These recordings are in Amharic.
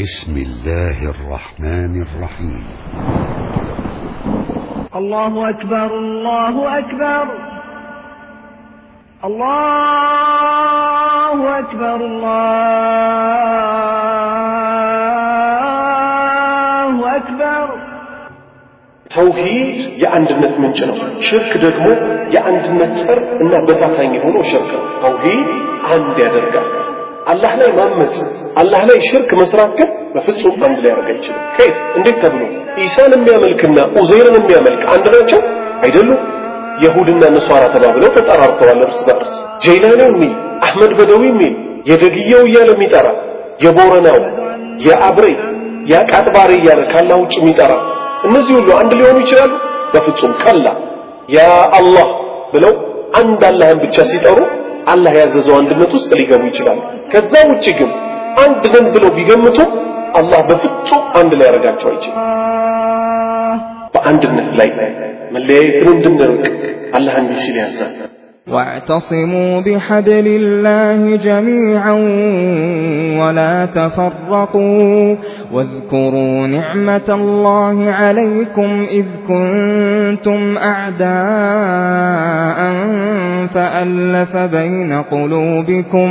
بسم الله الرحمن الرحيم الله أكبر الله أكبر الله أكبر الله أكبر ተውሂድ የአንድነት ምንጭ ነው። ሽርክ ደግሞ የአንድነት ጸር እና በታታኝ የሆነው ሽርክ ነው። ተውሂድ አንድ ያደርጋል። አላህ ላይ ማመፅ፣ አላህ ላይ ሽርክ መስራት ግን በፍጹም አንድ ላይ ያደርግ አይችልም። ከየት እንዴት ተብሎ ኢሳን የሚያመልክና ኡዘይርን የሚያመልክ አንድ ናቸው አይደሉም? የሁድና ነሷራ ተባብለው ተጠራርተዋል እርስ በርስ። ጀይላኔው የሚል አህመድ በደዊ የሚል የደግየው እያለ የሚጠራ የቦረናው የአብሬት የቃጥባሬ እያለ ካላህ ውጭ የሚጠራ እነዚህ ሁሉ አንድ ሊሆኑ ይችላሉ? በፍጹም ቀላ ያ አላህ ብለው አንድ አላህን ብቻ ሲጠሩ አላህ ያዘዘው አንድነት ውስጥ ሊገቡ ይችላሉ። ከዛ ውጭ ግን አንድ ነን ብለው ቢገምቱ አላህ በፍጹም አንድ ላይ ያደርጋቸው አይችልም። በአንድነት ላይ መለያየትን እንድንርቅ አላህ እንዲህ ሲል ያዛል። واعتصموا بحبل الله جميعا ولا تفرقوا واذكروا نعمة الله عليكم إذ كنتم أعداء فألف بين قلوبكم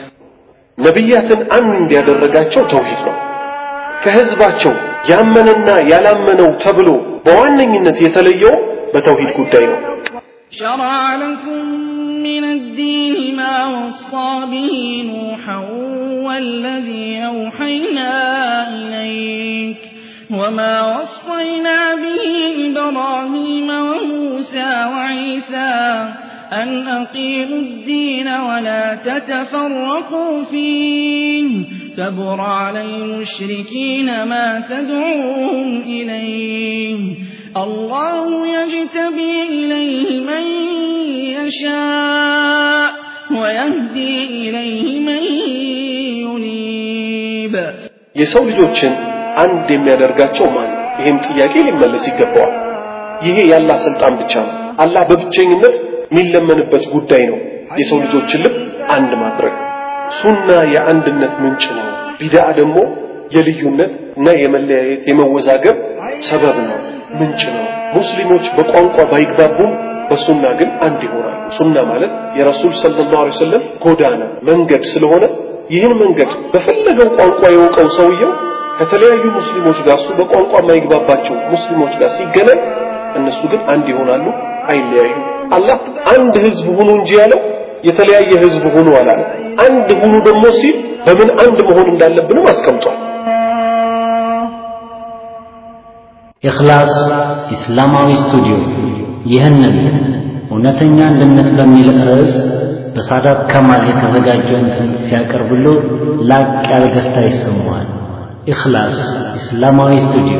ነቢያትን አንድ ያደረጋቸው ተውሂድ ነው። ከህዝባቸው ያመነና ያላመነው ተብሎ በዋነኝነት የተለየው በተውሂድ ጉዳይ ነው። شرع لكم من الدين ما وصى به نوحا والذي أوحينا إليك وما وصينا به إبراهيم وموسى وعيسى أن أقيموا الدين ولا تتفرقوا فيه كبر على المشركين ما تدعوهم إليه الله يجتبي إليه من يشاء ويهدي إليه من ينيب የሰው ልጆችን አንድ የሚያደርጋቸው ማን? ይህም ጥያቄ ሊመለስ ይገባዋል። ይሄ የአላህ ስልጣን ብቻ ነው። አላህ በብቸኝነት የሚለመንበት ጉዳይ ነው። የሰው ልጆችን ልብ አንድ ማድረግ ሱና የአንድነት ምንጭ ነው። ቢድዓ ደግሞ የልዩነት እና የመለያየት የመወዛገብ ሰበብ ነው፣ ምንጭ ነው። ሙስሊሞች በቋንቋ ባይግባቡም በሱና ግን አንድ ይሆናሉ። ሱና ማለት የረሱል ሰለላሁ ዐለይሂ ወሰለም ጎዳና መንገድ ስለሆነ ይህን መንገድ በፈለገው ቋንቋ የወቀው ሰውየው ከተለያዩ ሙስሊሞች ጋር እሱ በቋንቋ የማይግባባቸው ሙስሊሞች ጋር ሲገናኝ እነሱ ግን አንድ ይሆናሉ፣ አይለያዩ። አላህ አንድ ህዝብ ሁኑ እንጂ ያለው የተለያየ ህዝብ ሁኑ አላለ። አንድ ሁኑ ደግሞ ሲል በምን አንድ መሆን እንዳለብንም አስቀምጧል። ኢኽላስ ኢስላማዊ ስቱዲዮ ይህንን እውነተኛ አንድነት በሚል ርዕስ በሳዳት ከማል የተዘጋጀውን ትምህርት ሲያቀርብሉ ላቅ ያለ ደስታ ይሰማዋል። ኢኽላስ ኢስላማዊ ስቱዲዮ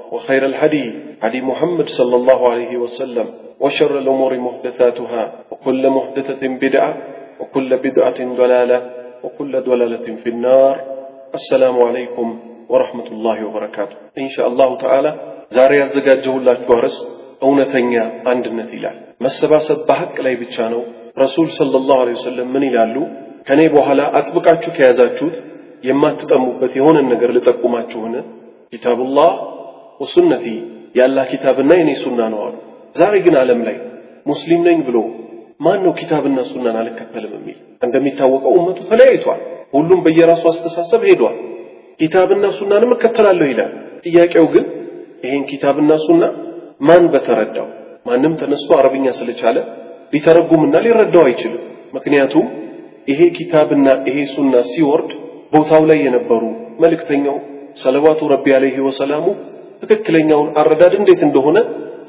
وخير الهدي هدي محمد صلى الله عليه وسلم وشر الأمور محدثاتها وكل محدثة بدعة وكل بدعة ضلالة وكل ضلالة في النار السلام عليكم ወረሕመቱላሂ ወበረካቱ። ኢንሻአላሁ ተዓላ ዛሬ ያዘጋጀሁላችሁ አርዕስት እውነተኛ አንድነት ይላል። መሰባሰብ በሐቅ ላይ ብቻ ነው። ረሱል ሰለላሁ ዐለይሂ ወሰለም ምን ይላሉ? ከኔ በኋላ አጥብቃችሁ ከያዛችሁት የማትጠሙበት የሆነን ነገር ልጠቁማችሁን? ኪታቡላህ ወሱነቲ የአላህ ኪታብና የኔ ሱና ነው አሉ። ዛሬ ግን ዓለም ላይ ሙስሊም ነኝ ብሎ ማን ነው ኪታብና ሱናን አልከተልም የሚል? እንደሚታወቀው ኡመቱ ተለያይቷል። ሁሉም በየራሱ አስተሳሰብ ሄዷል። ኪታብና ሱናንም እከተላለሁ ይላል። ጥያቄው ግን ይሄን ኪታብና ሱና ማን በተረዳው? ማንም ተነስቶ አረብኛ ስለቻለ ሊተረጉምና ሊረዳው አይችልም። ምክንያቱም ይሄ ኪታብና ይሄ ሱና ሲወርድ ቦታው ላይ የነበሩ መልእክተኛው ሰለዋቱ ረቢ አለይሂ ወሰላሙ ትክክለኛውን አረዳድ እንዴት እንደሆነ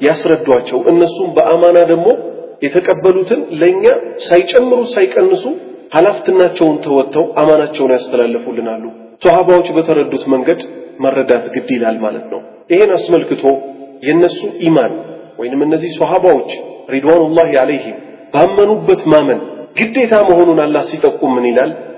ያስረዷቸው፣ እነሱም በአማና ደግሞ የተቀበሉትን ለእኛ ሳይጨምሩ ሳይቀንሱ ኃላፊነታቸውን ተወጥተው አማናቸውን ያስተላልፉልናሉ። ሶሃባዎች በተረዱት መንገድ መረዳት ግድ ይላል ማለት ነው። ይሄን አስመልክቶ የነሱ ኢማን ወይንም እነዚህ ሶሃባዎች ሪድዋኑላሂ አለይሂም ባመኑበት ማመን ግዴታ መሆኑን አላህ ሲጠቁም ምን ይላል?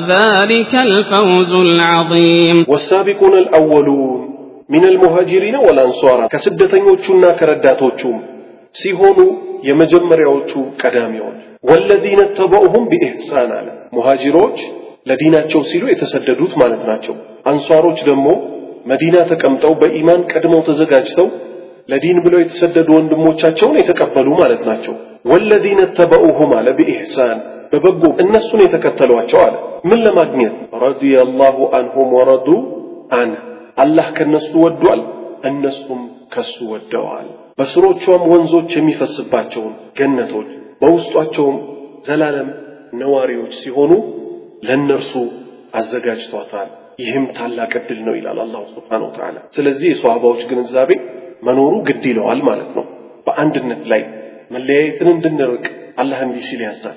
ذلك الفوز العظيم. والسابقون الأولون من المهاجرين والأنصار كسبتين وشنا كرداتوشوم سيهونو يمجمر يوتشو كداميون والذين اتبعوهم بإحسان على مهاجروش لدينا تشوسيلو يتسددوت مالتناتشو أنصاروش دمو مدينة تكمتو بإيمان كدمو تزقاجتو لدين بلو يتسددون دمو تشاتشو يتكبلو مالتناتشو والذين اتبعوهم على بإحسان በበጎ እነሱን የተከተሏቸው አለ። ምን ለማግኘት? ረዲየላሁ አንሁም ወረዱ አንህ። አላህ ከነሱ ወዷል እነሱም ከሱ ወደዋል። በስሮቿም ወንዞች የሚፈስባቸውን ገነቶች በውስጧቸውም ዘላለም ነዋሪዎች ሲሆኑ ለእነርሱ አዘጋጅቷታል። ይህም ታላቅ ዕድል ነው ይላል አላሁ ስብሓነሁ ወተዓላ። ስለዚህ የሰሃባዎች ግንዛቤ መኖሩ ግድ ይለዋል ማለት ነው። በአንድነት ላይ መለያየትን እንድንርቅ አላህ እንዲህ ሲል ያዛል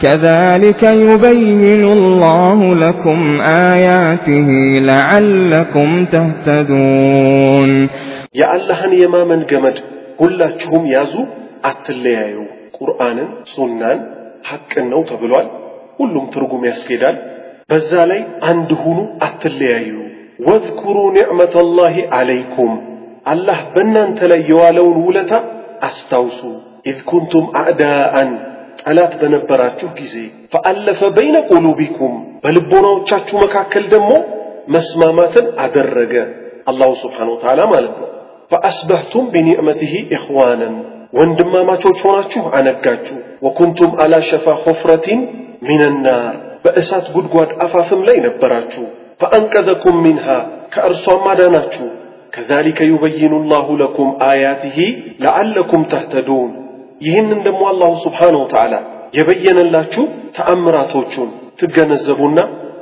كذلك يبين الله لكم آياته لعلكم تهتدون የአላህን የማመን ገመድ ሁላችሁም ያዙ አትለያዩ ቁርአንን ሱናን ሐቅን ነው ተብሏል ሁሉም ትርጉም ያስኬዳል በዛ ላይ አንድ ሁኑ አትለያዩ ወዝኩሩ ኒዕመተላሂ አለይኩም አላህ በእናንተ ላይ የዋለውን ውለታ አስታውሱ ኢዝ ኩንቱም አዕዳአን ጠላት በነበራችሁ ጊዜ فألف بين قلوبكم በልቦናዎቻችሁ መካከል ደግሞ መስማማትን አደረገ። الله سبحانه وتعالى ማለት ነው። ፈአስበህቱም ቢኒዕመትህ ኢኽዋነን ወንድማማቾች ሆናችሁ አነጋችሁ። ወኩንቱም አላ ሸፋ ሑፍረቲን ሚንናር በእሳት ጉድጓድ አፋፍም ላይ ነበራችሁ። ፈአንቀዘኩም ሚንሃ ከእርሷም አዳናችሁ። ከዛሊከ ዩበይኑ ላሁ ለኩም አያትህ ለዓለኩም ተህተዱን ይህንን ደግሞ አላሁ ስብሓንሁ ወተዓላ የበየነላችሁ ተአምራቶቹን ትገነዘቡና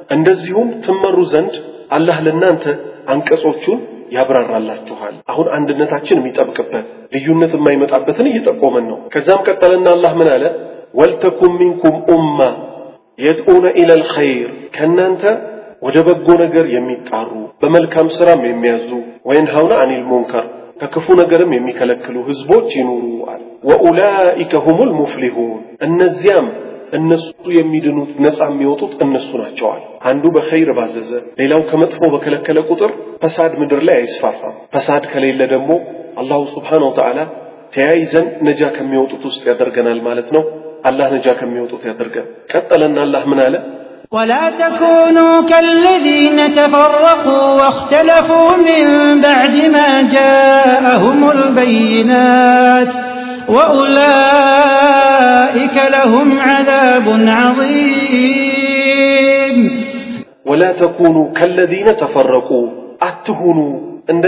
እንደዚሁም ትመሩ ዘንድ አላህ ለእናንተ አንቀጾቹን ያብራራላችኋል። አሁን አንድነታችን የሚጠብቅበት ልዩነት የማይመጣበትን እየጠቆመን ነው። ከዛም ቀጠለና አላህ ምን አለ? ወልተኩም ሚንኩም ኡማ የድዑነ ኢለል ኸይር ከእናንተ ወደ በጎ ነገር የሚጣሩ በመልካም ስራም የሚያዙ ወይንሃውነ አኒል ሙንከር ከክፉ ነገርም የሚከለክሉ ህዝቦች ይኑሩ አለ። ወኡላኢከ ሁሙል ሙፍሊሁን እነዚያም እነሱ የሚድኑት ነፃ የሚወጡት እነሱ ናቸዋል አንዱ በኸይር ባዘዘ ሌላው ከመጥፎ በከለከለ ቁጥር ፈሳድ ምድር ላይ አይስፋፋም። ፈሳድ ከሌለ ደግሞ አላሁ ስብሓን ወተዓላ ተያይዘን ነጃ ከሚወጡት ውስጥ ያደርገናል ማለት ነው። አላህ ነጃ ከሚወጡት ያደርገን። ቀጠለና አላህ ምን አለ ولا تكونوا كالذين تفرقوا واختلفوا من بعد ما جاءهم البينات وأولئك لهم عذاب عظيم. ولا تكونوا كالذين تفرقوا. أتهنوا عند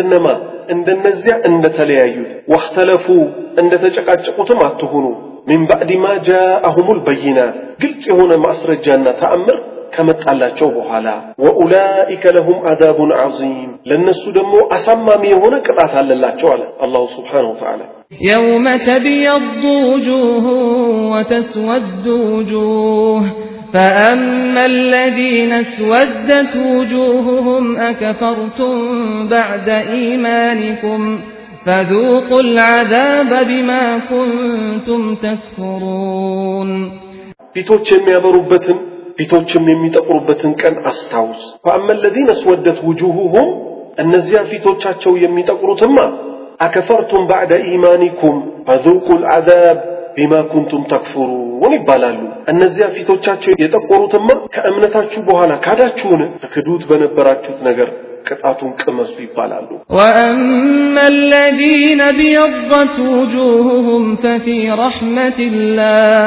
عندنزع عند تليايو واختلفوا عند تجقجقتم أتهنوا من بعد ما جاءهم البينات. قلت هنا مسرجانا تأمر. ከመጣላቸው በኋላ ወኡላኢከ ለሁም አዛቡን ዐዚም ለእነሱ ደግሞ አሳማሚ የሆነ ቅጣት አለላቸው አለ አላሁ ስብሓነሁ ወተዓላ يوم تبيض وجوه وتسود وجوه فأما الذين اسودت وجوههم أكفرتم بعد إيمانكم فذوقوا العذاب بما كنتم تكفرون ፊቶች የሚያበሩበትን فيتوشم يمي تقرب بتنكن أستاوس فأما الذين اسودت وجوههم النزيع فيتوشاتشو يمي تقرب ثم أكفرتم بعد إيمانكم فذوقوا العذاب بما كنتم تكفرون ወይባላሉ እነዚያ ፊቶቻቸው የጠቆሩትማ ከእምነታችሁ በኋላ ካዳችሁን ክዱት በነበራችሁት ነገር። ቅጣቱን ቅመሱ ይባላሉ وأما الذين ابيضت وجوههم ففي رحمة الله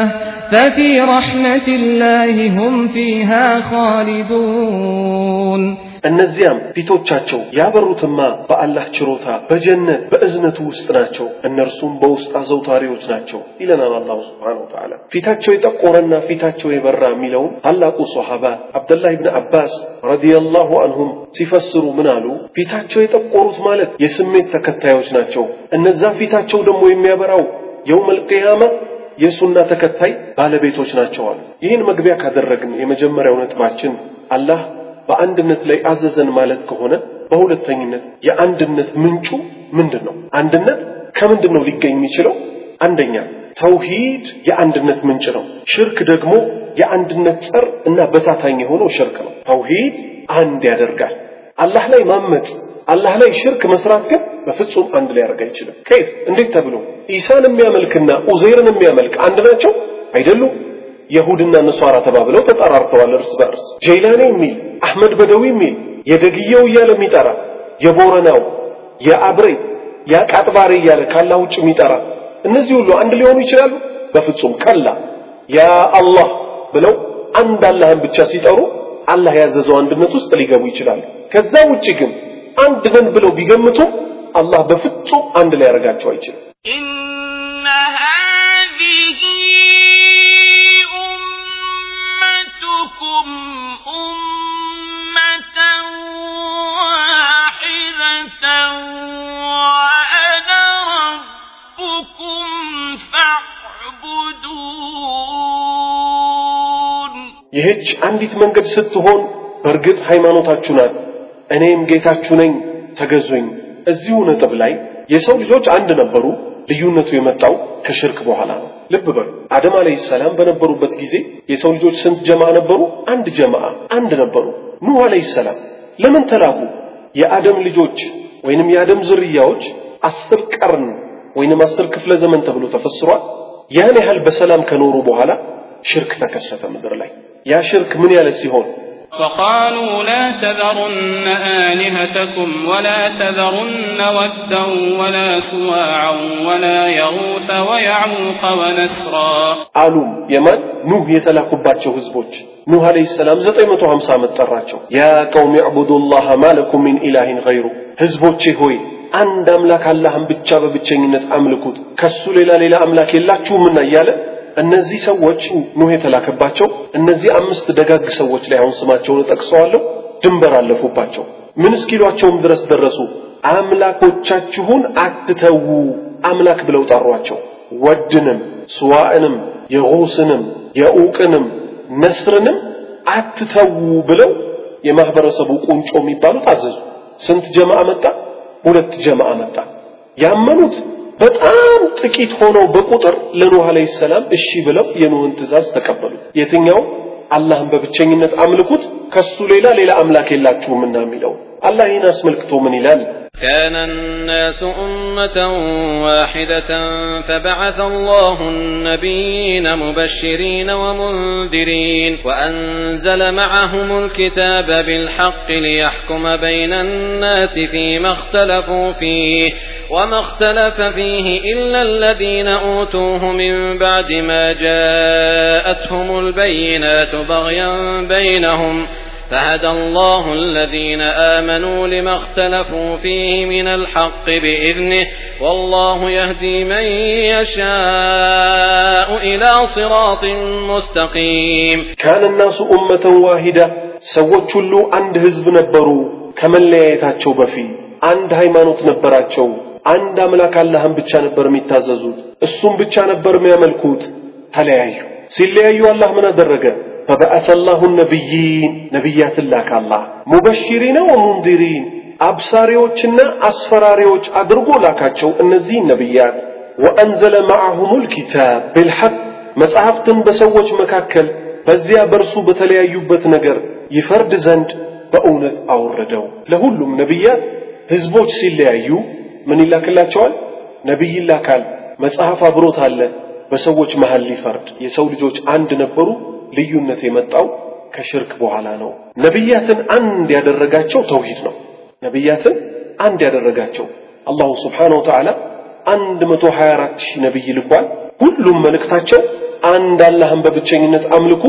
ففي رحمة الله هم فيها خالدون እነዚያም ፊቶቻቸው ያበሩትማ በአላህ ችሮታ በጀነት በእዝነቱ ውስጥ ናቸው። እነርሱም በውስጥ አዘውታሪዎች ናቸው ይለናል አላሁ ስብሓነሁ ወተዓላ። ፊታቸው የጠቆረና ፊታቸው የበራ የሚለውን ታላቁ ሶሐባ አብደላህ ብን አባስ ረዲየላሁ አንሁም ሲፈስሩ ምን አሉ? ፊታቸው የጠቆሩት ማለት የስሜት ተከታዮች ናቸው። እነዛ ፊታቸው ደግሞ የሚያበራው የውመል ቅያማ የሱና ተከታይ ባለቤቶች ናቸው ይህን መግቢያ ካደረግን የመጀመሪያው ነጥባችን አላህ በአንድነት ላይ አዘዘን ማለት ከሆነ በሁለተኝነት የአንድነት ምንጩ ምንድን ነው አንድነት ከምንድን ነው ሊገኝ የሚችለው? አንደኛ ተውሂድ የአንድነት ምንጭ ነው። ሽርክ ደግሞ የአንድነት ጸር እና በታታኝ የሆነው ሽርክ ነው። ተውሂድ አንድ ያደርጋል። አላህ ላይ ማመፅ አላህ ላይ ሽርክ መስራት ግን በፍጹም አንድ ላይ ያደርግ አይችልም። ከይፍ እንዴት ተብሎ? ኢሳን የሚያመልክና ኡዘይርን የሚያመልክ አንድ ናቸው? አይደሉም የሁድና ነሷራ ተባብለው ተጠራርተዋል እርስ በእርስ። ጀይላኔ የሚል አህመድ በደዊ የሚል የደግየው እያለ የሚጠራ የቦረናው የአብሬት የቃጥባሬ እያለ ካላህ ውጭ የሚጠራ እነዚህ ሁሉ አንድ ሊሆኑ ይችላሉ? በፍጹም ከላ ያ አላህ ብለው አንድ አላህን ብቻ ሲጠሩ አላህ ያዘዘው አንድነት ውስጥ ሊገቡ ይችላሉ። ከዛ ውጭ ግን አንድ ነን ብለው ቢገምቱ አላህ በፍጹም አንድ ላይ ያደርጋቸው አይችልም ይህች አንዲት መንገድ ስትሆን በእርግጥ ሃይማኖታችሁ ናት። እኔም ጌታችሁ ነኝ ተገዙኝ። እዚሁ ነጥብ ላይ የሰው ልጆች አንድ ነበሩ ልዩነቱ የመጣው ከሽርክ በኋላ ነው። ልብ በሉ። አደም አለይሂ ሰላም በነበሩበት ጊዜ የሰው ልጆች ስንት ጀማ ነበሩ? አንድ ጀማ አንድ ነበሩ። ኑህ አለይሂ ሰላም ለምን ተላኩ? የአደም ልጆች ወይንም የአደም ዝርያዎች አስር ቀርን ወይንም አስር ክፍለ ዘመን ተብሎ ተፈስሯል። ያን ያህል በሰላም ከኖሩ በኋላ ሽርክ ተከሰተ ምድር ላይ። ያ ሽርክ ምን ያለ ሲሆን وقالوا لا تذرن آلهتكم ولا تذرن ودا ولا سواعا ولا يغوث ويعوق ونسرا አሉም የማን ኑህ የተላኩባቸው ህዝቦች ኑህ አለይሂ ሰላም 950 ዓመት ጠራቸው ያ ቀውም ዕቡዱላህ ማለኩም ሚን ኢላሂን ገይሩ ህዝቦቼ ሆይ አንድ አምላክ አላህን ብቻ በብቸኝነት አምልኩት ከሱ ሌላ ሌላ አምላክ የላችሁምና እያለ እነዚህ ሰዎች ኑህ የተላከባቸው እነዚህ አምስት ደጋግ ሰዎች ላይ አሁን ስማቸውን እጠቅሰዋለሁ ድንበር አለፉባቸው። ምን እስኪሏቸውም ድረስ ደረሱ። አምላኮቻችሁን አትተዉ አምላክ ብለው ጠሯቸው። ወድንም ስዋዕንም የጉስንም የኡቅንም ነስርንም አትተዉ ብለው የማህበረሰቡ ቁንጮ የሚባሉት አዘዙ። ስንት ጀማዓ መጣ? ሁለት ጀማዓ መጣ። ያመኑት በጣም ጥቂት ሆነው በቁጥር ለኑህ አለይሂ ሰላም እሺ ብለው የኑህን ትእዛዝ ተቀበሉት። የትኛው? አላህን በብቸኝነት አምልኩት ከሱ ሌላ ሌላ አምላክ የላችሁምና የሚለው الله ناس ملكتو من إلال كان الناس أمة واحدة فبعث الله النبيين مبشرين ومنذرين وأنزل معهم الكتاب بالحق ليحكم بين الناس فيما اختلفوا فيه وما اختلف فيه إلا الذين أوتوه من بعد ما جاءتهم البينات بغيا بينهم فهدى الله الذين آمنوا لما اختلفوا فيه من الحق بإذنه والله يهدي من يشاء إلى صراط مستقيم كان الناس أمة واحدة ሰዎች ሁሉ አንድ ህዝብ ነበሩ ከመለያየታቸው በፊት አንድ ሃይማኖት ነበራቸው አንድ አምላክ አላህን ብቻ ነበር የሚታዘዙት እሱም ብቻ ነበር የሚያመልኩት ተለያዩ ሲለያዩ አላህ ምን አደረገ ፈበአተ ላሁ ነቢይን ነቢያትን ላከ አላህ ሙበሽሪነ ወሙንዚሪን አብሳሪዎችና አስፈራሪዎች አድርጎ ላካቸው እነዚህን ነቢያት። ወአንዘለ ማዕሁም ልኪታብ ብልሐቅ መጽሐፍትን በሰዎች መካከል በዚያ በርሱ በተለያዩበት ነገር ይፈርድ ዘንድ በእውነት አወረደው። ለሁሉም ነቢያት ህዝቦች ሲለያዩ ምን ይላክላቸዋል? ነቢይ ይላካል መጽሐፍ አብሮት አለ በሰዎች መሃል ሊፈርድ። የሰው ልጆች አንድ ነበሩ? ልዩነት የመጣው ከሽርክ በኋላ ነው። ነቢያትን አንድ ያደረጋቸው ተውሂድ ነው። ነቢያትን አንድ ያደረጋቸው አላሁ ስብሓን ወተዓላ አንድ መቶ ሀያ አራት ሺህ ነቢይ ልኳል። ሁሉም መልእክታቸው አንድ አላህን በብቸኝነት አምልኩ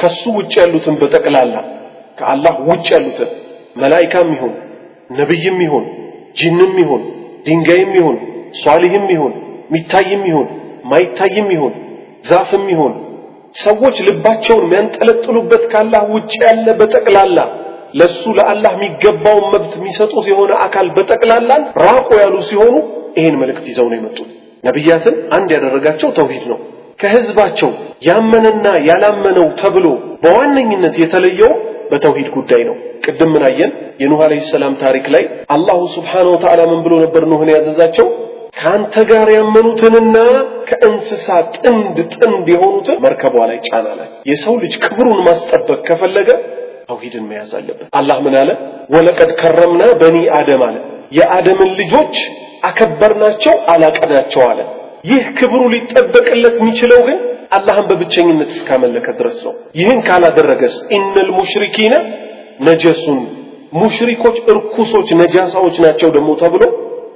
ከሱ ውጭ ያሉትን በጠቅላላ ከአላህ ውጭ ያሉትን መላይካም ይሁን ነቢይም ይሁን ጂንም ይሁን ድንጋይም ይሁን ሷሊህም ይሁን ሚታይም ይሁን ማይታይም ይሁን ዛፍም ይሁን ሰዎች ልባቸውን የሚያንጠለጥሉበት ካላህ ውጭ ያለ በጠቅላላ ለሱ ለአላህ የሚገባውን መብት የሚሰጡት የሆነ አካል በጠቅላላን ራቁ ያሉ ሲሆኑ ይሄን መልእክት ይዘው ነው የመጡት። ነቢያትን አንድ ያደረጋቸው ተውሂድ ነው። ከህዝባቸው ያመነና ያላመነው ተብሎ በዋነኝነት የተለየው በተውሂድ ጉዳይ ነው። ቅድም ምን አየን? የኑህ አለይሂ ሰላም ታሪክ ላይ አላሁ ስብሓነሁ ወተዓላ ምን ብሎ ነበር ኑህን ያዘዛቸው ከአንተ ጋር ያመኑትንና ከእንስሳ ጥንድ ጥንድ የሆኑትን መርከቧ ላይ ጫና ላይ የሰው ልጅ ክብሩን ማስጠበቅ ከፈለገ ተውሂድን መያዝ አለበት። አላህ ምን አለ? ወለቀድ ከረምና በኒ አደም አለ። የአደምን ልጆች አከበርናቸው አላቀናቸው አለ። ይህ ክብሩ ሊጠበቅለት የሚችለው ግን አላህን በብቸኝነት እስካመለከ ድረስ ነው። ይህን ካላደረገስ? ኢነል ሙሽሪኪነ ነጀሱን። ሙሽሪኮች እርኩሶች ነጃሳዎች ናቸው ደግሞ ተብሎ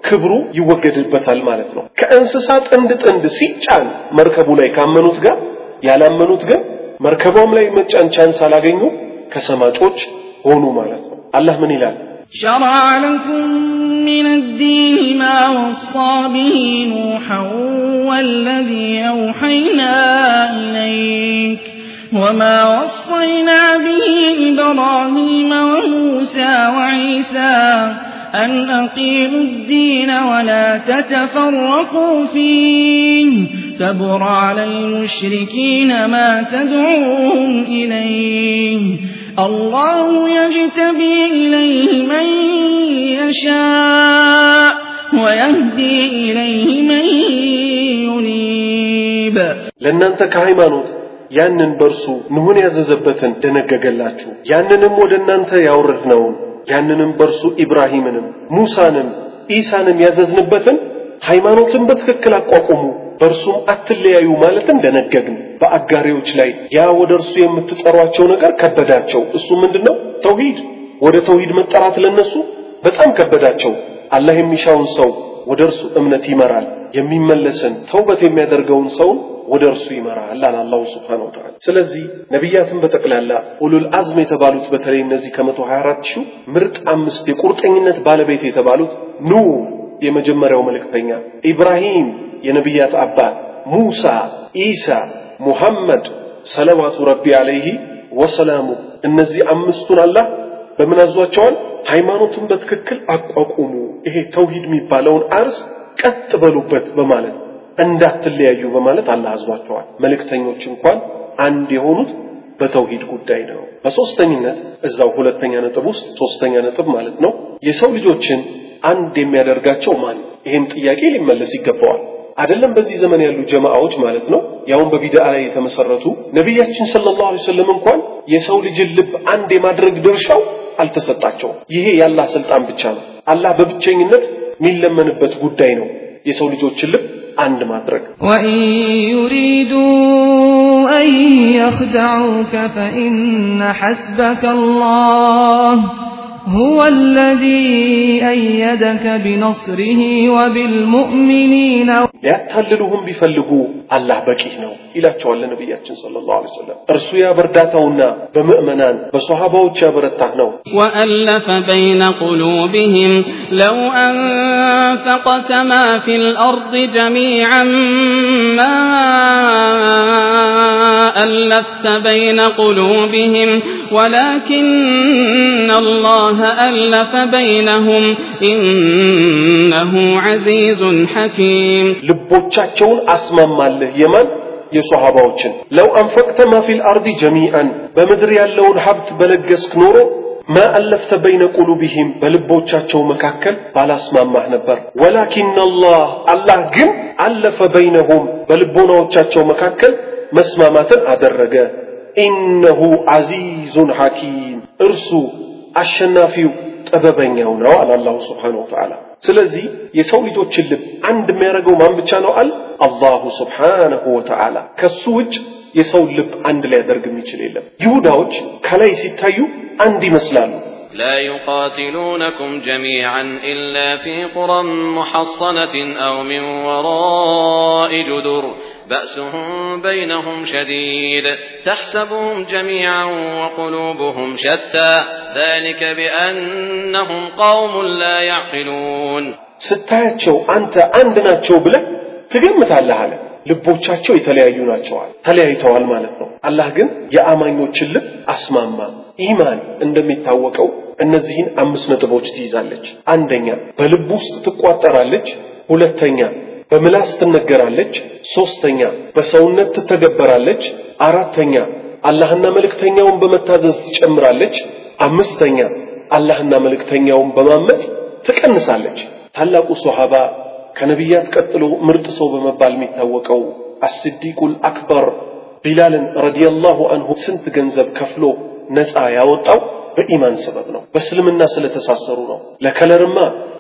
ክብሩ ይወገድበታል ማለት ነው ከእንስሳ ጥንድ ጥንድ ሲጫን መርከቡ ላይ ካመኑት ጋር ያላመኑት ግን መርከቧም ላይ መጫን ቻንስ አላገኙ ከሰማጮች ሆኑ ማለት ነው አላህ ምን ይላል شرع لكم من الدين ما وصى به نوحا والذي أوحينا إليك وما وصينا به إبراهيم وموسى وعيسى أن أقيموا الدين ولا تتفرقوا فيه كبر على المشركين ما تدعوهم إليه الله يجتبي إليه من يشاء ويهدي إليه من ينيب ለእናንተ ከሃይማኖት ያንን በርሱ ንሁን ያዘዘበትን ደነገገላችሁ ያንንም ወደ እናንተ ያወረድነውን ያንንም በርሱ ኢብራሂምንም ሙሳንም ኢሳንም ያዘዝንበትን ሃይማኖትን በትክክል አቋቁሙ በእርሱም አትለያዩ ማለትን ደነገግን በአጋሪዎች ላይ ያ ወደ እርሱ የምትጠሯቸው ነገር ከበዳቸው። እሱ ምንድነው? ተውሂድ። ወደ ተውሂድ መጠራት ለነሱ በጣም ከበዳቸው። አላህ የሚሻውን ሰው ወደ እርሱ እምነት ይመራል። የሚመለስን ተውበት የሚያደርገውን ሰውን ወደ እርሱ ይመራል አለ አላሁ ስብሓን ወተዓላ። ስለዚህ ነቢያትን በጠቅላላ ኡሉል አዝም የተባሉት በተለይ እነዚህ ከመቶ ሀያ አራት ሺው ምርጥ አምስት የቁርጠኝነት ባለቤት የተባሉት ኑ የመጀመሪያው መልእክተኛ ኢብራሂም የነቢያት አባት ሙሳ ኢሳ ሙሐመድ ሰለዋቱ ረቢ አለይህ ወሰላሙ። እነዚህ አምስቱን አላህ በምን አዟቸዋል ሃይማኖትን በትክክል አቋቁሙ። ይሄ ተውሂድ የሚባለውን አርስ ቀጥ በሉበት በማለት እንዳትለያዩ በማለት አላህ አዟቸዋል። መልእክተኞች እንኳን አንድ የሆኑት በተውሂድ ጉዳይ ነው። በሶስተኝነት እዛው ሁለተኛ ነጥብ ውስጥ ሶስተኛ ነጥብ ማለት ነው የሰው ልጆችን አንድ የሚያደርጋቸው ማን? ይህም ጥያቄ ሊመለስ ይገባዋል። አይደለም በዚህ ዘመን ያሉ ጀማዓዎች ማለት ነው ያውን በቢድዓ ላይ የተመሰረቱ ነቢያችን ሰለላሁ ዐለይሂ ወሰለም እንኳን የሰው ልጅን ልብ አንድ የማድረግ ድርሻው አልተሰጣቸውም። ይሄ የአላህ ስልጣን ብቻ ነው። አላህ በብቸኝነት የሚለመንበት ጉዳይ ነው። የሰው ልጆችን ልብ አንድ ማድረግ ወኢን ዩሪዱ አን يخدعوك فإن ሐስበከ አላህ هو الذي أيدك بنصره وبالمؤمنين ሊያታልሉህም ቢፈልጉ አላህ በቂህ ነው ይላቸዋል ነቢያችን ሰለላሁ ዐለይሂ ወሰለም። እርሱ ያበርዳታውና በምዕመናን በሶሃባዎች ያበረታህ ነው። وألف بين قلوبهم لو أنفقت ما في الأرض جميعا ما ألفت بين قلوبهم ولكن الله ألف بينهم إنه عزيز حكيم ልቦቻቸውን አስማማለህ የማን? የሶሃባዎችን። ለው አንፈቅተ ማ ፊል አርዲ ጀሚአን በምድር ያለውን ሀብት በለገስክ ኖሮ ማ አለፍተ በይነ ቁሉቢሂም በልቦቻቸው መካከል ባላስማማህ ነበር። ወላኪን አላህ ግን አለፈ በይነሁም በልቦናዎቻቸው መካከል መስማማትን አደረገ። ኢነሁ ዐዚዙን ሐኪም እርሱ አሸናፊው ጥበበኛው ነው አለ አላሁ ስብሓነሁ ወተዓላ። ስለዚህ የሰው ልጆችን ልብ አንድ የሚያደርገው ማን ብቻ ነው አል? አላሁ ስብሓነሁ ወተዓላ። ከሱ ውጭ የሰው ልብ አንድ ሊያደርግ የሚችል የለም። ይሁዳዎች ከላይ ሲታዩ አንድ ይመስላሉ لا يقاتلونكم جميعا إلا في قرى محصنة أو من وراء جدر بأسهم بينهم شديد تحسبهم جميعا وقلوبهم شتى ذلك بأنهم قوم لا يعقلون ስታያቸው አንተ አንድ ናቸው ብለህ ትገምታለህ አለ ልቦቻቸው የተለያዩ ናቸዋል ተለያይተዋል ማለት ነው አላህ ግን የአማኞችን ልብ አስማማ ኢማን እንደሚታወቀው እነዚህን አምስት ነጥቦች ትይዛለች። አንደኛ በልብ ውስጥ ትቋጠራለች። ሁለተኛ በምላስ ትነገራለች። ሶስተኛ በሰውነት ትተገበራለች። አራተኛ አላህና መልእክተኛውን በመታዘዝ ትጨምራለች። አምስተኛ አላህና መልእክተኛውን በማመፅ ትቀንሳለች። ታላቁ ሶሃባ ከነቢያት ቀጥሎ ምርጥ ሰው በመባል የሚታወቀው አስዲቁል አክበር ቢላልን ረዲየላሁ አንሁ ስንት ገንዘብ ከፍሎ ነፃ ያወጣው በኢማን ሰበብ ነው በእስልምና ስለተሳሰሩ ነው። ለከለርማ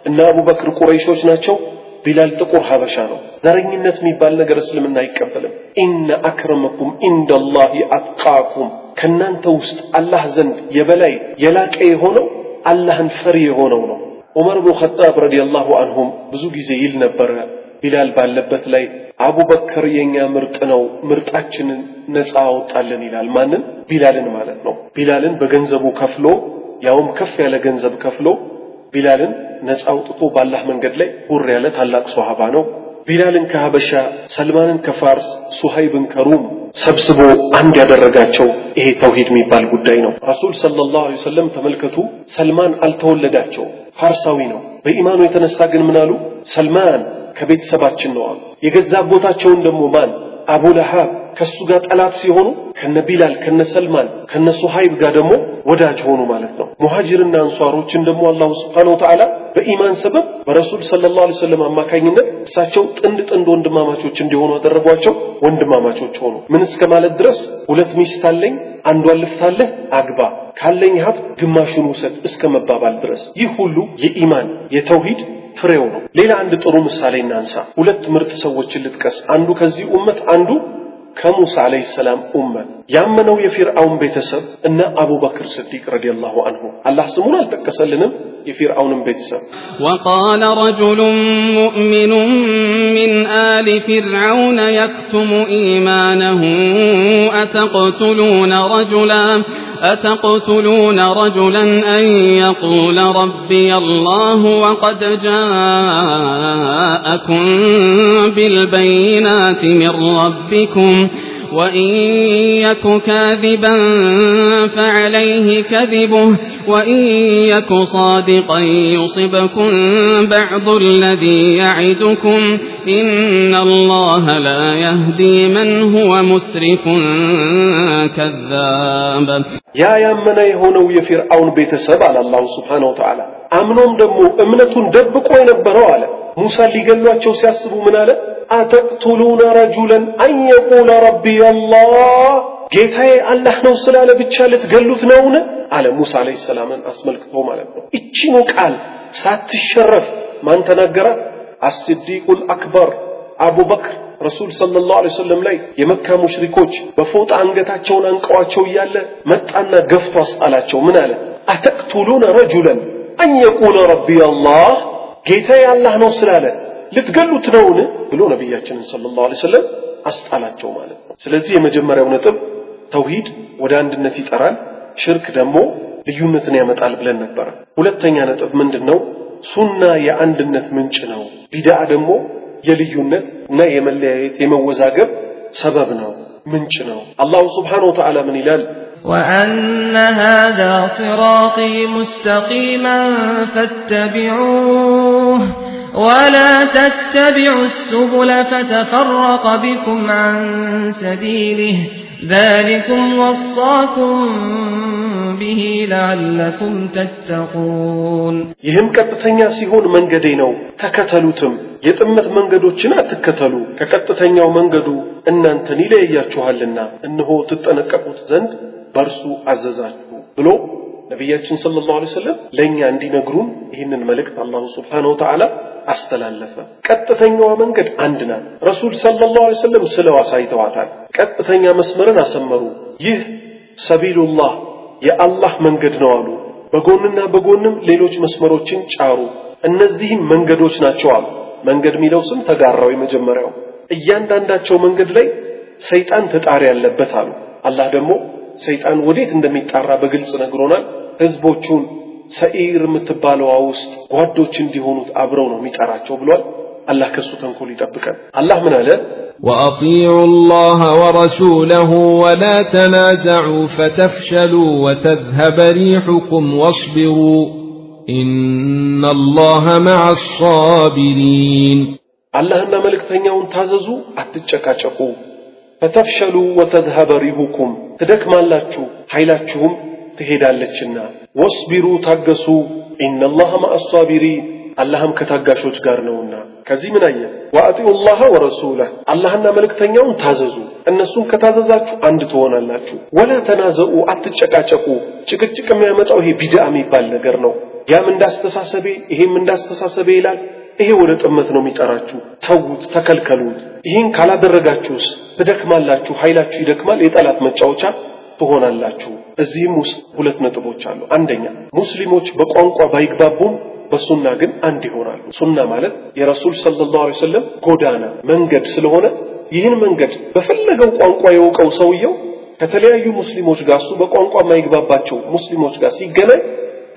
እነ አቡበክር ቁረይሾች ናቸው። ቢላል ጥቁር ሀበሻ ነው። ዘረኝነት የሚባል ነገር እስልምና አይቀበልም። ኢነ አክረመኩም ኢንደላሂ አትቃኩም ከእናንተ ውስጥ አላህ ዘንድ የበላይ የላቀ የሆነው አላህን ፈሪ የሆነው ነው። ዑመር ብኑ ኸጣብ ረዲየላሁ አንሁም ብዙ ጊዜ ይል ነበረ ቢላል ባለበት ላይ አቡበከር የኛ ምርጥ ነው ምርጣችንን ነፃ አወጣልን ይላል። ማንን? ቢላልን ማለት ነው። ቢላልን በገንዘቡ ከፍሎ ያውም ከፍ ያለ ገንዘብ ከፍሎ ቢላልን ነፃ አውጥቶ ባላህ መንገድ ላይ ሁር ያለ ታላቅ ሶሃባ ነው። ቢላልን ከሀበሻ ሰልማንን ከፋርስ ሱሃይብን ከሩም ሰብስቦ አንድ ያደረጋቸው ይሄ ተውሂድ የሚባል ጉዳይ ነው። ረሱል ሰለላሁ ዐለይሂ ወሰለም ተመልከቱ ሰልማን አልተወለዳቸውም። ፋርሳዊ ነው። በኢማኑ የተነሳ ግን ምን አሉ? ሰልማን ከቤተሰባችን ነው አሉ። የገዛ ቦታቸውን ደግሞ ማን? አቡ ለሃብ። ከሱ ጋር ጠላት ሲሆኑ ከነ ቢላል ከነ ሰልማን ከነ ሱሃይብ ጋር ደግሞ ወዳጅ ሆኑ ማለት ነው። ሙሃጅርና አንሷሮችን ደግሞ አላሁ ስብሓን ወተዓላ በኢማን ሰበብ በረሱል ሰለላሁ ዐለይሂ ወሰለም አማካኝነት እሳቸው ጥንድ ጥንድ ወንድማማቾች እንዲሆኑ ያደረጓቸው ወንድማማቾች ሆኑ። ምን እስከ ማለት ድረስ? ሁለት ሚስት አለኝ አንዷን ልፍታለህ አግባ። ካለኝ ሀብት ግማሹን ውሰድ እስከ መባባል ድረስ። ይህ ሁሉ የኢማን የተውሂድ ፍሬው ነው ሌላ አንድ ጥሩ ምሳሌ እናንሳ ሁለት ምርጥ ሰዎችን ልጥቀስ አንዱ ከዚህ ኡመት አንዱ ከሙሳ ዓለይሂ ሰላም ኡመት ያመነው የፊርዓውን ቤተሰብ እና አቡበክር ስዲቅ ረዲየላሁ አንሁ አላህ ስሙን አልጠቀሰልንም የፊርዓውንም ቤተሰብ وقال رجل مؤمن من آل فرعون يكتم إيمانه أتقتلون رجلا أتقتلون رجلا أن يقول ربي الله وقد جاءكم بالبينات من ربكم وإن يك كاذبا فعليه كذبه وإن يك صادقا يصبكم بعض الذي يعدكم إن الله لا يهدي من هو مسرف كذاب. يا يمن يهون ويفرعون بيت السبع الله سبحانه وتعالى. አምኖም ደግሞ እምነቱን ደብቆ የነበረው አለ ሙሳ ሊገሏቸው ሲያስቡ ምን አለ አተቅቱሉነ ረጁለን አን የቁለ ረቢ አላህ ጌታዬ አላህ ነው ስላለ ብቻ ልትገሉት ነውን አለ ሙሳ አለይሂ ሰላምን አስመልክቶ ማለት ነው እቺኑ ቃል ሳትሸረፍ ማን ተናገራት? አስዲቁል አክበር አቡበክር ረሱል ሰለላሁ ዐለይሂ ወሰለም ላይ የመካ ሙሽሪኮች በፎጣ አንገታቸውን አንቀዋቸው እያለ መጣና ገፍቶ አስጣላቸው። ምን አለ? አተቅቱሉነ ረጁለን አን የቁለ ረቢ አላህ ጌታዬ አላህ ነው ስላለ ልትገሉት ነውን ብሎ ነቢያችንን ሰለላሁ ዐለይሂ ወሰለም አስጣላቸው ማለት ነው። ስለዚህ የመጀመሪያው ነጥብ ተውሂድ ወደ አንድነት ይጠራል፣ ሽርክ ደግሞ ልዩነትን ያመጣል ብለን ነበረ። ሁለተኛ ነጥብ ምንድን ነው? ሱና የአንድነት ምንጭ ነው። ቢድዓ ደግሞ የልዩነት እና የመለያየት የመወዛገብ ሰበብ ነው፣ ምንጭ ነው። አላሁ ስብሓነሁ ወተዓላ ምን ይላል? وأن هذا صراطي مستقيما فاتبعوه ولا تتبعوا السبل فتفرق بكم عن سبيله ذلكم وصاكم به لعلكم تتقون ይህም ቀጥተኛ ሲሆን መንገዴ ነው ተከተሉትም የጥመት መንገዶችን አትከተሉ ከቀጥተኛው መንገዱ እናንተን ይለያያችኋልና እነሆ ትጠነቀቁት ዘንድ በእርሱ አዘዛችሁ ብሎ ነቢያችን ሰለላሁ ዐለይሂ ወሰለም ለእኛ እንዲነግሩን ይህንን መልእክት አላሁ ስብሓነሁ ወተዓላ አስተላለፈ። ቀጥተኛዋ መንገድ አንድ ናት። ረሱል ሰለላሁ ዐለይሂ ወሰለም ስለው አሳይተዋታል። ቀጥተኛ መስመርን አሰመሩ። ይህ ሰቢሉላህ የአላህ መንገድ ነው አሉ። በጎንና በጎንም ሌሎች መስመሮችን ጫሩ። እነዚህም መንገዶች ናቸው አሉ። መንገድ የሚለው ስም ተጋራው። የመጀመሪያው እያንዳንዳቸው መንገድ ላይ ሰይጣን ተጣሪ ያለበት አሉ። አላህ ደግሞ ሰይጣን ወዴት እንደሚጣራ በግልጽ ነግሮናል። ህዝቦቹን ሰኢር የምትባለዋ ውስጥ ጓዶች እንዲሆኑት አብረው ነው የሚጠራቸው ብሏል። አላህ ከሱ ተንኮል ይጠብቀን። አላህ ምን አለ? وأطيعوا الله ورسوله ولا تنازعوا فتفشلوا وتذهب ريحكم واصبروا إن الله مع الصابرين አላህና መልእክተኛውን ታዘዙ፣ አትጨቃጨቁ። ፈተፍሸሉ ወተዝሀበ ሪሁኩም ትደክማላችሁ፣ ኃይላችሁም ትሄዳለችና። ወስቢሩ ታገሱ፣ ኢነላህ ማአሷቢሪን አላህም ከታጋሾች ጋር ነውና። ከዚህ ምን አየ? ወአጢኡ ላህ ወረሱለህ አላህና መልእክተኛውን ታዘዙ። እነሱን ከታዘዛችሁ አንድ ትሆናላችሁ። ወላ ተናዘኡ አትጨቃጨቁ። ጭቅጭቅ የሚያመጣው ይሄ ቢድዓ የሚባል ነገር ነው። ያም እንዳስተሳሰቤ ይሄም እንዳስተሳሰቤ ይላል። ይሄ ወደ ጥመት ነው የሚጠራችሁ። ተዉት፣ ተከልከሉት። ይህን ካላደረጋችሁስ ትደክማላችሁ፣ ኃይላችሁ ይደክማል፣ የጠላት መጫወቻ ትሆናላችሁ። እዚህም ውስጥ ሁለት ነጥቦች አሉ። አንደኛ ሙስሊሞች በቋንቋ ባይግባቡም በሱና ግን አንድ ይሆናሉ። ሱና ማለት የረሱል ሰለላሁ ዐለይሂ ወሰለም ጎዳና መንገድ ስለሆነ ይህን መንገድ በፈለገው ቋንቋ የወቀው ሰውየው ከተለያዩ ሙስሊሞች ጋር እሱ በቋንቋ የማይግባባቸው ሙስሊሞች ጋር ሲገናኝ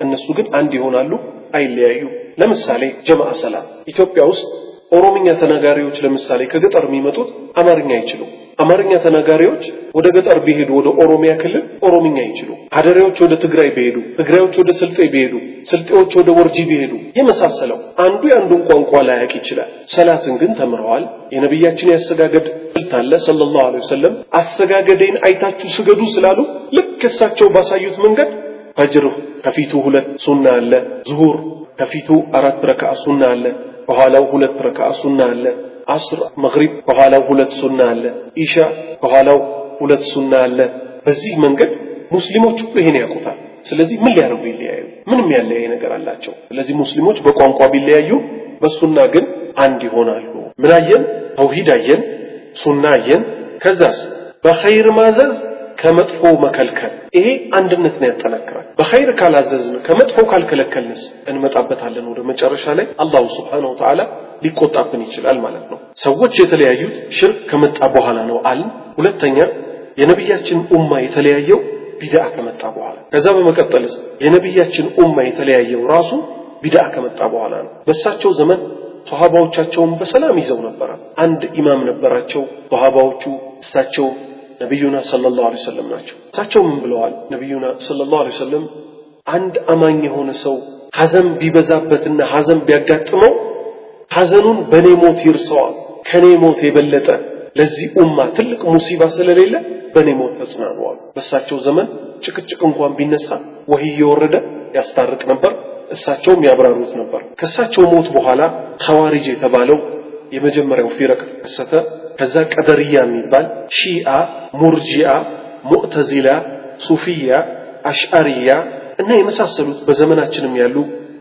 እነሱ ግን አንድ ይሆናሉ፣ አይለያዩ። ለምሳሌ ጀማዓ ሰላት ኢትዮጵያ ውስጥ ኦሮምኛ ተናጋሪዎች ለምሳሌ ከገጠር የሚመጡት አማርኛ አይችሉም። አማርኛ ተናጋሪዎች ወደ ገጠር ቢሄዱ ወደ ኦሮሚያ ክልል ኦሮምኛ አይችሉም። ሀደሬዎች ወደ ትግራይ ቢሄዱ፣ ትግራዮች ወደ ስልጤ ቢሄዱ፣ ስልጤዎች ወደ ወርጂ ቢሄዱ የመሳሰለው አንዱ የአንዱን ቋንቋ ላያቅ ይችላል። ሰላትን ግን ተምረዋል። የነቢያችን ያሰጋገድ ስልት አለ ሰለላሁ ዐለይሂ ወሰለም አሰጋገዴን አይታችሁ ስገዱ ስላሉ ልክ እሳቸው ባሳዩት መንገድ ፈጅር ከፊቱ ሁለት ሱና አለ፣ ዙሁር ከፊቱ አራት ረካዓ ሱና አለ፣ ከኋላው ሁለት ረካዓ ሱና አለ፣ አስር መግሪብ ከኋላው ሁለት ሱና አለ፣ ኢሻ ከኋላው ሁለት ሱና አለ። በዚህ መንገድ ሙስሊሞች ሁሉ ይሄን ያውቁታል። ስለዚህ ምን ሊያደርጉ ይለያዩ? ምንም ያለያየ ነገር አላቸው። ስለዚህ ሙስሊሞች በቋንቋ ቢለያዩ በሱና ግን አንድ ይሆናሉ። ምን አየን? ተውሂድ አየን፣ ሱና አየን። ከዛስ በኸይር ማዘዝ ከመጥፎ መከልከል። ይሄ አንድነትን ያጠናክራል። በኸይር ካላዘዝን ከመጥፎ ካልከለከልንስ እንመጣበታለን። ወደ መጨረሻ ላይ አላሁ ስብሓነሁ ወተዓላ ሊቆጣብን ይችላል ማለት ነው። ሰዎች የተለያዩት ሽርክ ከመጣ በኋላ ነው አልን። ሁለተኛ የነቢያችን ኡማ የተለያየው ቢድዓ ከመጣ በኋላ። ከዛ በመቀጠልስ የነቢያችን ኡማ የተለያየው ራሱ ቢድዓ ከመጣ በኋላ ነው። በእሳቸው ዘመን ሶሃባዎቻቸውን በሰላም ይዘው ነበረ። አንድ ኢማም ነበራቸው። ሶሃባዎቹ እሳቸው ነቢዩና ሰለላሁ ዐለይሂ ወሰለም ናቸው። እሳቸው ምን ብለዋል? ነቢዩና ሰለላሁ ዐለይሂ ወሰለም አንድ አማኝ የሆነ ሰው ሐዘን ቢበዛበትና ሐዘን ቢያጋጥመው ሐዘኑን በኔ ሞት ይርሰዋል። ከኔ ሞት የበለጠ ለዚህ ኡማ ትልቅ ሙሲባ ስለሌለ በኔ ሞት ተጽናኑዋል። በእሳቸው ዘመን ጭቅጭቅ እንኳን ቢነሳ ወህይ እየወረደ ያስታርቅ ነበር። እሳቸውም ያብራሩት ነበር። ከእሳቸው ሞት በኋላ ኸዋሪጅ የተባለው የመጀመሪያው ፊረቅ ተከሰተ። ከዛ ቀደርያ የሚባል ሺአ፣ ሙርጂአ፣ ሙዕተዚላ፣ ሱፊያ፣ አሽአሪያ እና የመሳሰሉት በዘመናችንም ያሉ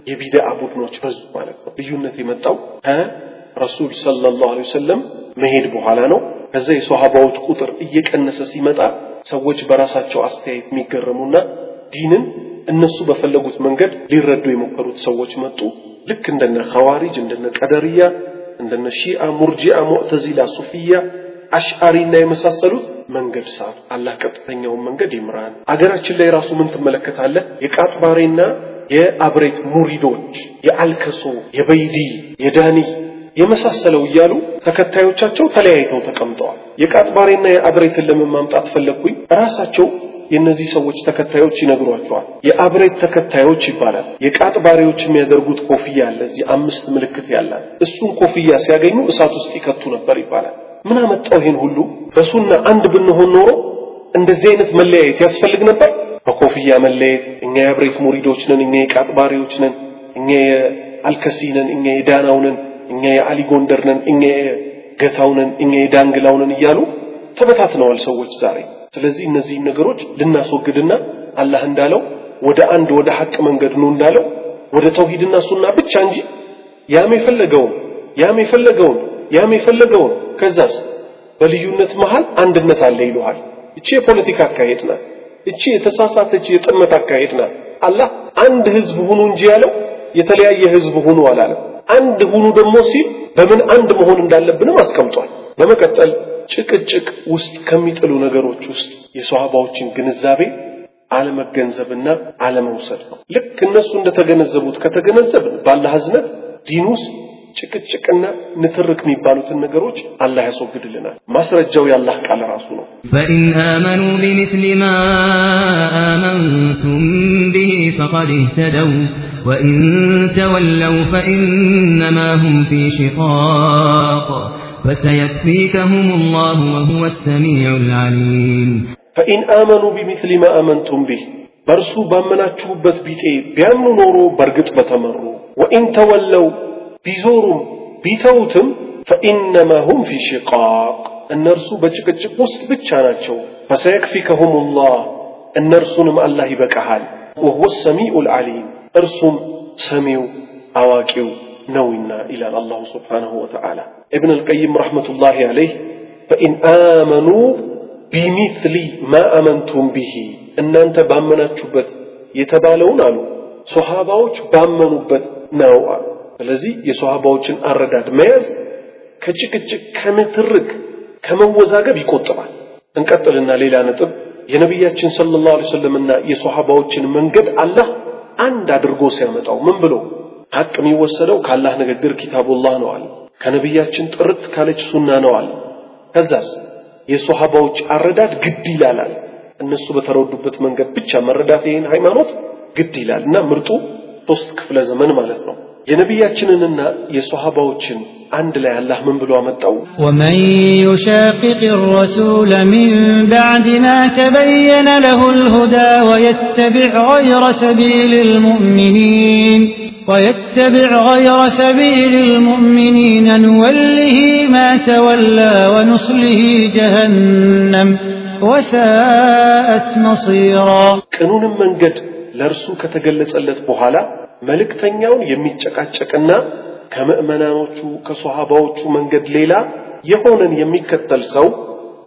የቢድዓ ቡድኖች በዙ ማለት ነው። ልዩነት የመጣው ከረሱል ሰለላሁ ዐለይሂ ወሰለም መሄድ በኋላ ነው። ከዛ የሶሃባዎች ቁጥር እየቀነሰ ሲመጣ ሰዎች በራሳቸው አስተያየት የሚገረሙና ዲንን እነሱ በፈለጉት መንገድ ሊረዱ የሞከሩት ሰዎች መጡ። ልክ እንደነ ኸዋሪጅ፣ እንደነ ቀደርያ፣ እንደነ ሺአ፣ ሙርጂአ፣ ሙዕተዚላ፣ ሱፊያ፣ አሽዓሪና የመሳሰሉት መንገድ ሳት አላህ ቀጥተኛውን መንገድ ይምራን። አገራችን ላይ ራሱ ምን ትመለከታለህ? የቃጥባሬና የአብሬት ሙሪዶች፣ የአልከሶ፣ የበይዲ፣ የዳኒ የመሳሰለው እያሉ ተከታዮቻቸው ተለያይተው ተቀምጠዋል። የቃጥባሬና የአብሬትን ለምን ማምጣት ፈለግኩኝ? ራሳቸው የእነዚህ ሰዎች ተከታዮች ይነግሯቸዋል። የአብሬት ተከታዮች ይባላል። የቃጥባሬዎች የሚያደርጉት ኮፍያ አለ፣ እዚህ አምስት ምልክት ያላት እሱን ኮፍያ ሲያገኙ እሳት ውስጥ ይከቱ ነበር ይባላል። ምን አመጣው ይሄን ሁሉ? በሱና አንድ ብንሆን ኖሮ እንደዚህ አይነት መለያየት ያስፈልግ ነበር? በኮፍያ መለየት፣ እኛ የአብሬት ሙሪዶች ነን፣ እኛ የቃጥባሬዎች ነን፣ እኛ የአልከሲ ነን፣ እኛ የዳናው ነን፣ እኛ የአሊ ጎንደር ነን፣ እኛ የገታው ነን፣ እኛ የዳንግላው ነን እያሉ ተበታትነዋል ሰዎች ዛሬ። ስለዚህ እነዚህን ነገሮች ልናስወግድና አላህ እንዳለው ወደ አንድ ወደ ሐቅ መንገድ ነው እንዳለው ወደ ተውሂድና ሱና ብቻ እንጂ ያም የፈለገውን ያም የፈለገውን ያም የፈለገውን ከዛስ በልዩነት መሃል አንድነት አለ ይሉሃል። እቺ የፖለቲካ አካሄድ ናት። እቺ የተሳሳተች የጥመት አካሄድ ናት። አላህ አንድ ህዝብ ሁኑ እንጂ ያለው የተለያየ ህዝብ ሁኑ አላለም። አንድ ሁኑ ደግሞ ሲል በምን አንድ መሆን እንዳለብንም አስቀምጧል። በመቀጠል ጭቅጭቅ ውስጥ ከሚጥሉ ነገሮች ውስጥ የሰሃባዎችን ግንዛቤ አለመገንዘብና አለመውሰድ ነው። ልክ እነሱ እንደተገነዘቡት ከተገነዘብን ባለ ህዝነት ዲን ውስጥ ጭቅጭቅና ንትርክ የሚባሉትን ነገሮች አላህ ያስወግድልናል። ማስረጃው የአላህ ቃል ራሱ ነው። ፈኢን አመኑ ቢሚስሊ ማ አመንቱም ቢሂ ፈቀድ እህተደው ወኢን ተወለው ፈኢነማ ሁም ፊ ሽቃቅ فسيكفيكهم الله وهو السميع العليم. فإن آمنوا بمثل ما آمنتم به برسو بامناتشوبت بيتي بأن نورو برقت بتمرو وإن تولوا بزورو بثوتم فإنما هم في شقاق. النرسو بچقچق وسط بتشاناتشو فسيكفيكهم الله النرسونم الله بكهال وهو السميع العليم። ارسم سميع أواكيو ነውና ይላል አላሁ ስብሓንሁ ወተዓላ። ኢብን አልቀይም ረሕመቱላሂ አለይህ ፈኢን አመኑ ቢሚስሊ ማ አመንቱም ቢሂ እናንተ ባመናችሁበት የተባለውን አሉ ሶሃባዎች ባመኑበት ነው አሉ። ስለዚህ የሶሃባዎችን አረዳድ መያዝ ከጭቅጭቅ ከንትርክ፣ ከመወዛገብ ይቆጥባል። እንቀጥልና ሌላ ነጥብ የነቢያችን ሰለላሁ ዐለይሂ ወሰለምና የሶሃባዎችን መንገድ አላህ አንድ አድርጎ ሲያመጣው ምን ብሎ ሐቅ የሚወሰደው ከአላህ ንግግር ኪታቡላህ ነው አለ። ከነቢያችን ጥርት ካለች ሱና ነው አለ። ከዛስ የሶሃባዎች አረዳድ ግድ ይላል እነሱ በተረዱበት መንገድ ብቻ መረዳት ይህን ሃይማኖት ግድ ይላል። እና ምርጡ ሶስት ክፍለ ዘመን ማለት ነው። የነቢያችንንና የሶሃባዎችን አንድ ላይ አላህ ምን ብሎ አመጣው ومن يشاقق الرسول من بعد ما تبين له الهدى ويتبع غير سبيل المؤمنين ويتبع غير سبيل المؤمنين نوله ما تولى ونصله جهنم وساءت مصيرا ቅኑንም መንገድ ለእርሱ ከተገለጸለት በኋላ መልእክተኛውን የሚጨቃጨቅና ከምዕመናኖቹ ከሶሃባዎቹ መንገድ ሌላ የሆነን የሚከተል ሰው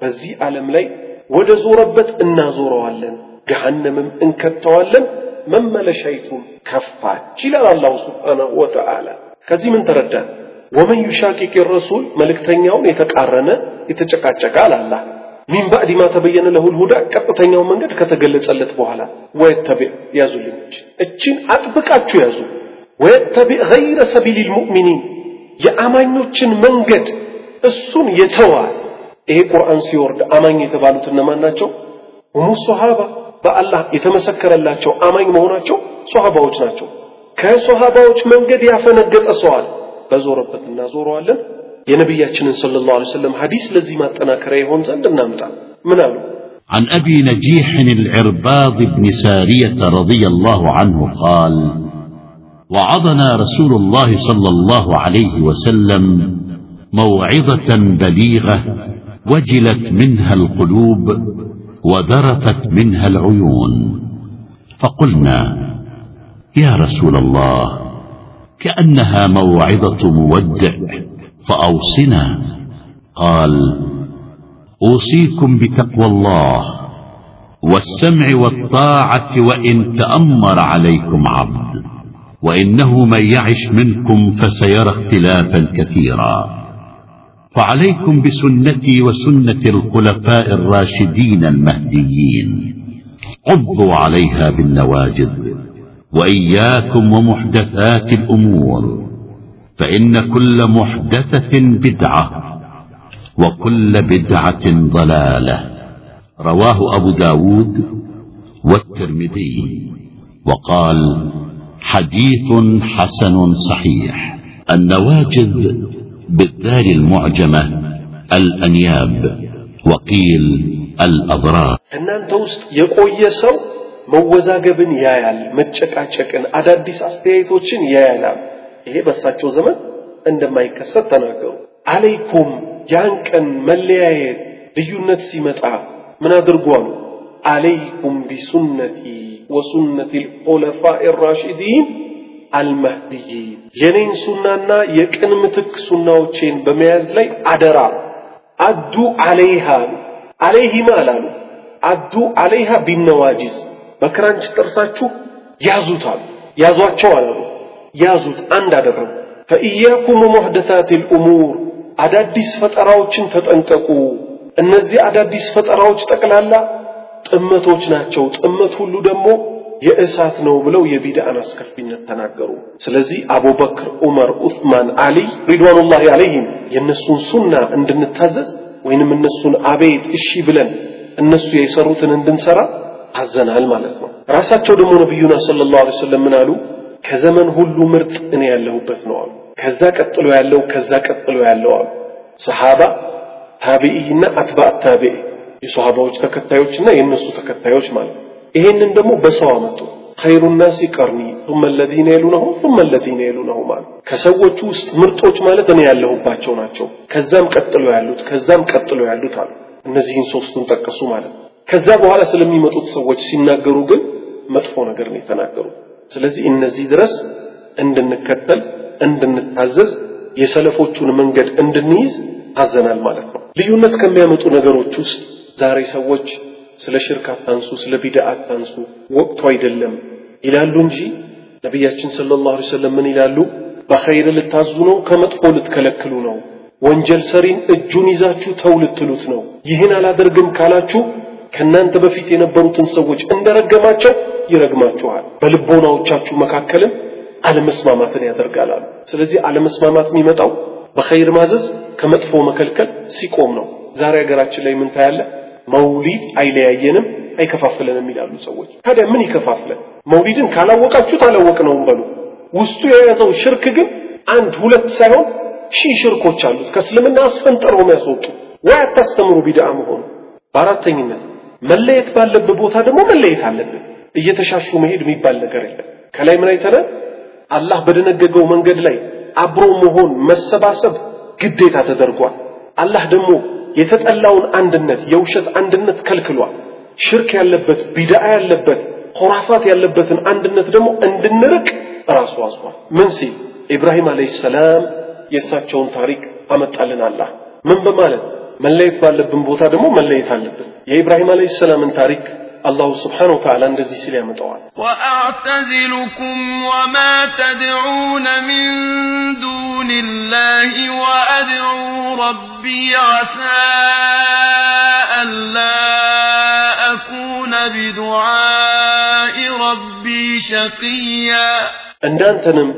በዚህ ዓለም ላይ ወደ ዞረበት እናዞረዋለን ገሃነምም እንከተዋለን መመለሻይቱም ከፋች ይላል አላሁ ስብሓናሁ ወተዓላ። ከዚህ ምን ተረዳን ወመን ዩሻቂቅ ረሱል መልእክተኛውን የተቃረነ የተጨቃጨቀ አላላ ሚን ባዕድ ማ ተበየነ ለሁል ሁዳ ቀጥተኛው መንገድ ከተገለጸለት በኋላ ወየተቢዕ ያዙልኝ እችን አጥብቃችሁ ያዙ ወየተቢዕ ገይረ ሰቢል ልሙእሚኒን የአማኞችን መንገድ እሱን የተዋል ይሄ ቁርአን ሲወርድ አማኝ የተባሉት እነማን ናቸው ሁሙ ሶሃባ በአላህ የተመሰከረላቸው አማኝ መሆናቸው ሶሃባዎች ናቸው ከሶሃባዎች መንገድ ያፈነገጠ ሰዋል በዞረበት እናዞረዋለን የነቢያችንን صلى الله عليه وسلم ሐዲስ ለዚህ ማጠናከሪያ ይሆን ዘንድ እናምጣ ምን አሉ عن أبي نجيح العرباض بن سارية رضي الله عنه قال وعظنا رسول الله صلى الله عليه وسلم موعظة بليغة وجلت منها القلوب وذرفت منها العيون. فقلنا يا رسول الله كأنها موعظة مودع فأوصنا. قال أوصيكم بتقوى الله والسمع والطاعة وإن تأمر عليكم عبد. وإنه من يعش منكم فسيرى اختلافا كثيرا. فعليكم بسنتي وسنة الخلفاء الراشدين المهديين. عضوا عليها بالنواجذ وإياكم ومحدثات الأمور فإن كل محدثة بدعة وكل بدعة ضلالة. رواه أبو داود والترمذي وقال حديث حسن صحيح النواجذ بالدال المعجمة الأنياب وقيل الأضرار እናንተ ውስጥ የቆየ ሰው መወዛገብን ያያል፣ መጨቃጨቅን፣ አዳዲስ አስተያየቶችን ያያል። ይሄ በእሳቸው ዘመን እንደማይከሰት ተናገሩ። አለይኩም ያን ቀን መለያየት፣ ልዩነት ሲመጣ ምን አድርጉ አለይኩም ቢሱነቲ ወሱነቲ ልዑለፋኢ ራሽዲን አልመህዲይን የኔን ሱናና የቅን ምትክ ሱናዎቼን በመያዝ ላይ አደራ። አዱ አለይሃ አለይሂማ አላሉ። አዱ አለይሃ ቢነዋጂዝ በክራንች ጥርሳችሁ ያዙታል። ያዟቸው አላሉ። ያዙት አንድ አደረጉ። ፈኢያኩም ወሙሕደታት ልእሙር አዳዲስ ፈጠራዎችን ተጠንቀቁ። እነዚህ አዳዲስ ፈጠራዎች ጠቅላላ ጥመቶች ናቸው። ጥመት ሁሉ ደግሞ የእሳት ነው ብለው የቢድአን አስከፊነት ተናገሩ። ስለዚህ አቡበክር፣ ዑመር፣ ዑስማን፣ አሊ ሪድዋኑላሂ አለይሂም የእነሱን ሱና እንድንታዘዝ ወይንም እነሱን አቤት እሺ ብለን እነሱ የሰሩትን እንድንሰራ አዘናል ማለት ነው። ራሳቸው ደግሞ ነቢዩና ሰለላሁ ዐለይሂ ወሰለም ምን አሉ? ከዘመን ሁሉ ምርጥ እኔ ያለሁበት ነው አሉ። ከዛ ቀጥሎ ያለው ከዛ ቀጥሎ ያለው አሉ። ሰሃባ ታቢኢና አትባዕ ታቢኢ የሰሃባዎች ተከታዮችና የእነሱ ተከታዮች ማለት ነው። ይሄንን ደግሞ በሰው አመጡ። ኸይሩ ናሲ ቀርኒ ثم الذين يلونهم ثم الذين يلونهم አሉ። ከሰዎቹ ውስጥ ምርጦች ማለት እኔ ያለሁባቸው ናቸው። ከዛም ቀጥሎ ያሉት ከዛም ቀጥሎ ያሉት አሉ። እነዚህን ሶስቱን ጠቀሱ ማለት ነው። ከዛ በኋላ ስለሚመጡት ሰዎች ሲናገሩ ግን መጥፎ ነገር ነው የተናገሩ። ስለዚህ እነዚህ ድረስ እንድንከተል እንድንታዘዝ የሰለፎቹን መንገድ እንድንይዝ አዘናል ማለት ነው። ልዩነት ከሚያመጡ ነገሮች ውስጥ ዛሬ ሰዎች ስለ ሽርክ አታንሱ፣ ስለ ቢድዓ አታንሱ፣ ወቅቱ አይደለም ይላሉ እንጂ ነቢያችን ሰለላሁ ዐለይሂ ወሰለም ምን ይላሉ? በኸይር ልታዙ ነው፣ ከመጥፎ ልትከለክሉ ነው። ወንጀል ሰሪን እጁን ይዛችሁ ተው ልትሉት ነው። ይህን አላደርግም ካላችሁ ከእናንተ በፊት የነበሩትን ሰዎች እንደረገማቸው ይረግማችኋል። በልቦናዎቻችሁ መካከልም አለመስማማትን ያደርጋላሉ። ስለዚህ አለመስማማት የሚመጣው በኸይር ማዘዝ ከመጥፎ መከልከል ሲቆም ነው። ዛሬ ሀገራችን ላይ ምን ታያለ? መውሊድ አይለያየንም አይከፋፍለንም ይላሉ ሰዎች። ታዲያ ምን ይከፋፍለን? መውሊድን ካላወቃችሁት አላወቅነውም በሉ። ውስጡ የያዘው ሽርክ ግን አንድ ሁለት ሳይሆን ሺህ ሽርኮች አሉት ከእስልምና አስፈንጥረው የሚያስወጡ ወይ አታስተምሩ ቢድዓ መሆኑ። በአራተኝነት መለየት ባለበት ቦታ ደግሞ መለየት አለብን። እየተሻሹ መሄድ የሚባል ነገር የለም። ከላይ ምን አይተናል? አላህ በደነገገው መንገድ ላይ አብሮ መሆን መሰባሰብ ግዴታ ተደርጓል። አላህ ደግሞ የተጠላውን አንድነት የውሸት አንድነት ከልክሏል። ሽርክ ያለበት ቢድዓ ያለበት ኹራፋት ያለበትን አንድነት ደግሞ እንድንርቅ ራሱ አዟል። ምን ሲል ኢብራሂም አለይሂ ሰላም የእሳቸውን ታሪክ አመጣልን አላህ ምን በማለት መለየት ባለብን ቦታ ደግሞ መለየት አለብን። የኢብራሂም አለይሂ ሰላምን ታሪክ አላሁ ስብሓነሁ ወተዓላ እንደዚህ ሲል ያመጣዋል። ወአዕተዝልኩም ወማ ተድዑነ ሚን ዱኒላሂ ወአድዑ ربي عسى ألا أكون بدعاء ربي شقيا እንዳንተንም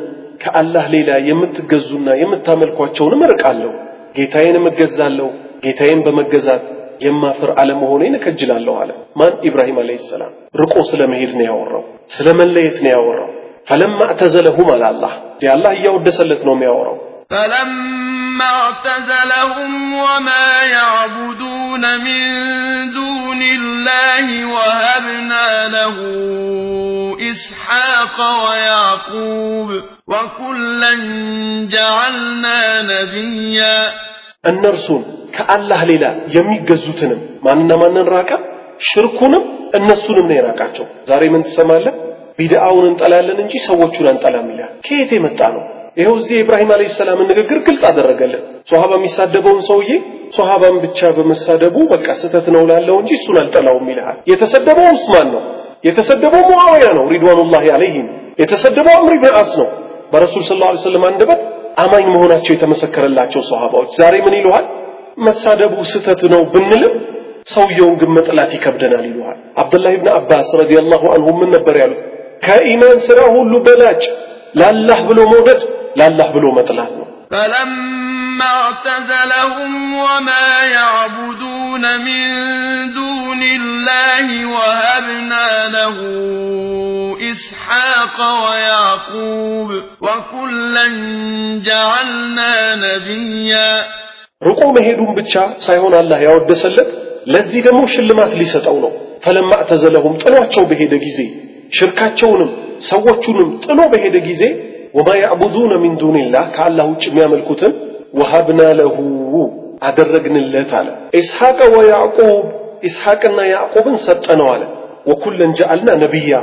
ከአላህ ሌላ የምትገዙና የምታመልኳቸውንም እርቃለሁ፣ ጌታዬንም እገዛለሁ፣ ጌታዬን በመገዛት የማፍር አለመሆኔን እከጅላለሁ አለ። ማን? ኢብራሂም አለይሂ ሰላም። ርቆ ስለ መሄድ ነው ያወራው፣ ስለ መለየት ነው ያወራው። ፈለማ እዕተዘለሁም አለ አላህ። አላህ እያወደሰለት ነው የሚያወራው። فلما اعتزلهم وما يعبدون من دون الله وهبنا له إسحاق ويعقوب وكلا جعلنا نبيا እነርሱን ከአላህ ሌላ የሚገዙትንም ማንና ማንን ራቀ? ሽርኩንም እነሱንም ነው የራቃቸው። ዛሬ ምን ትሰማለህ? ቢድአውን እንጠላለን እንጂ ሰዎቹን አንጠላም ይላል። ከየት የመጣ ነው? ይኸው እዚህ የኢብራሂም አለይሂ ሰላምን ንግግር ግልጽ አደረገልን። ሶሃባ የሚሳደበውን ሰውዬ ሶሃባን ብቻ በመሳደቡ በቃ ስህተት ነው ላለው እንጂ እሱን አልጠላውም ይልሃል። የተሰደበው ዑስማን ነው። የተሰደበው ሙአዊያ ነው ሪድዋኑላሂ አለይሂም። የተሰደበው አምር ብን አስ ነው። በረሱል ሰለላሁ ዐለይሂ ወሰለም አንደበት አማኝ መሆናቸው የተመሰከረላቸው ሶሃባዎች ዛሬ ምን ይሉሃል? መሳደቡ ስህተት ነው ብንልም ሰውየውን ግን መጥላት ይከብደናል ይሉሃል። አብዱላህ ብን አባስ ረዲየላሁ አንሁ ምን ነበር ያሉት? ከኢማን ስራ ሁሉ በላጭ ላላህ ብሎ መውደድ ላላህ ብሎ መጥላት ነው። فلما اعتزلهم وما يعبدون من دون الله وهبنا له إسحاق ويعقوب وكلا جعلنا نبيا ርቆ መሄዱን ብቻ ሳይሆን አላህ ያወደሰለት ለዚህ ደግሞ ሽልማት ሊሰጠው ነው። ፈለማ እዕተዘለሁም ጥሏቸው በሄደ ጊዜ ሽርካቸውንም ሰዎቹንም ጥሎ በሄደ ጊዜ ወማ ያዕቡዱነ ሚን ዱንላህ ከአላህ ውጭ የሚያመልኩትን ወሀብና ለሁ አደረግንለት አለ። ኢስሐቀ ወያዕቁብ ኢስሐቅና ያዕቁብን ሰጠነው አለ። ወኩለን ጀዐልና ነቢያ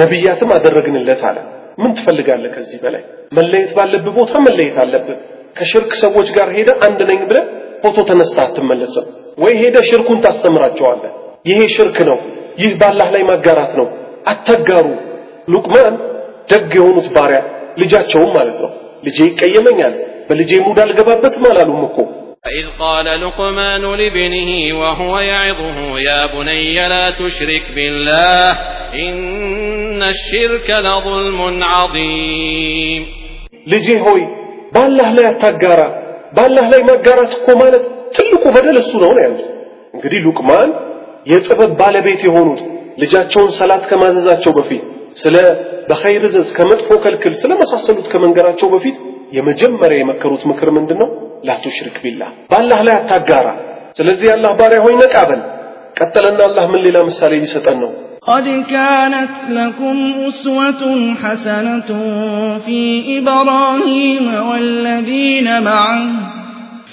ነቢያትም አደረግንለት አለ። ምን ትፈልጋለህ ከዚህ በላይ? መለየት ባለብህ ቦታ መለየት አለብህ። ከሽርክ ሰዎች ጋር ሄደ አንድ ነኝ ብለህ ፎቶ ተነስታ አትመለስም ወይ ሄደ ሽርኩን ታስተምራቸዋለህ። ይሄ ሽርክ ነው፣ ይህ በአላህ ላይ ማጋራት ነው፣ አታጋሩ። ሉቅማን ደግ የሆኑት ባሪያ ልጃቸውም ማለት ነው ልጄ ይቀየመኛል፣ በልጄ ሙድ አልገባበትም አላሉም እኮ وإذ قال لقمان لابنه وهو يعظه يا بني لا تشرك بالله إن الشرك لظلم عظيم ልጄ ሆይ በአላህ ላይ አታጋራ። በአላህ ላይ ማጋራት እኮ ማለት ትልቁ በደል እሱ ነው ነው ያሉት። እንግዲህ ሉቅማን የጥበብ ባለቤት የሆኑት ልጃቸውን ሰላት ከማዘዛቸው በፊት ስለ በኸይር እዘዝ ከመጥፎ ከልክል ስለመሳሰሉት ከመንገራቸው በፊት የመጀመሪያ የመከሩት ምክር ምንድን ነው? ላቱሽሪክ ቢላህ በአላህ ላይ አታጋራ። ስለዚህ የአላህ ባሪያ ሆይ ነቃ በል። ቀጠለና አላህ ምን ሌላ ምሳሌ ሊሰጠን ነው? قد كانت لكم أسوة حسنة في إبراهيم والذين معه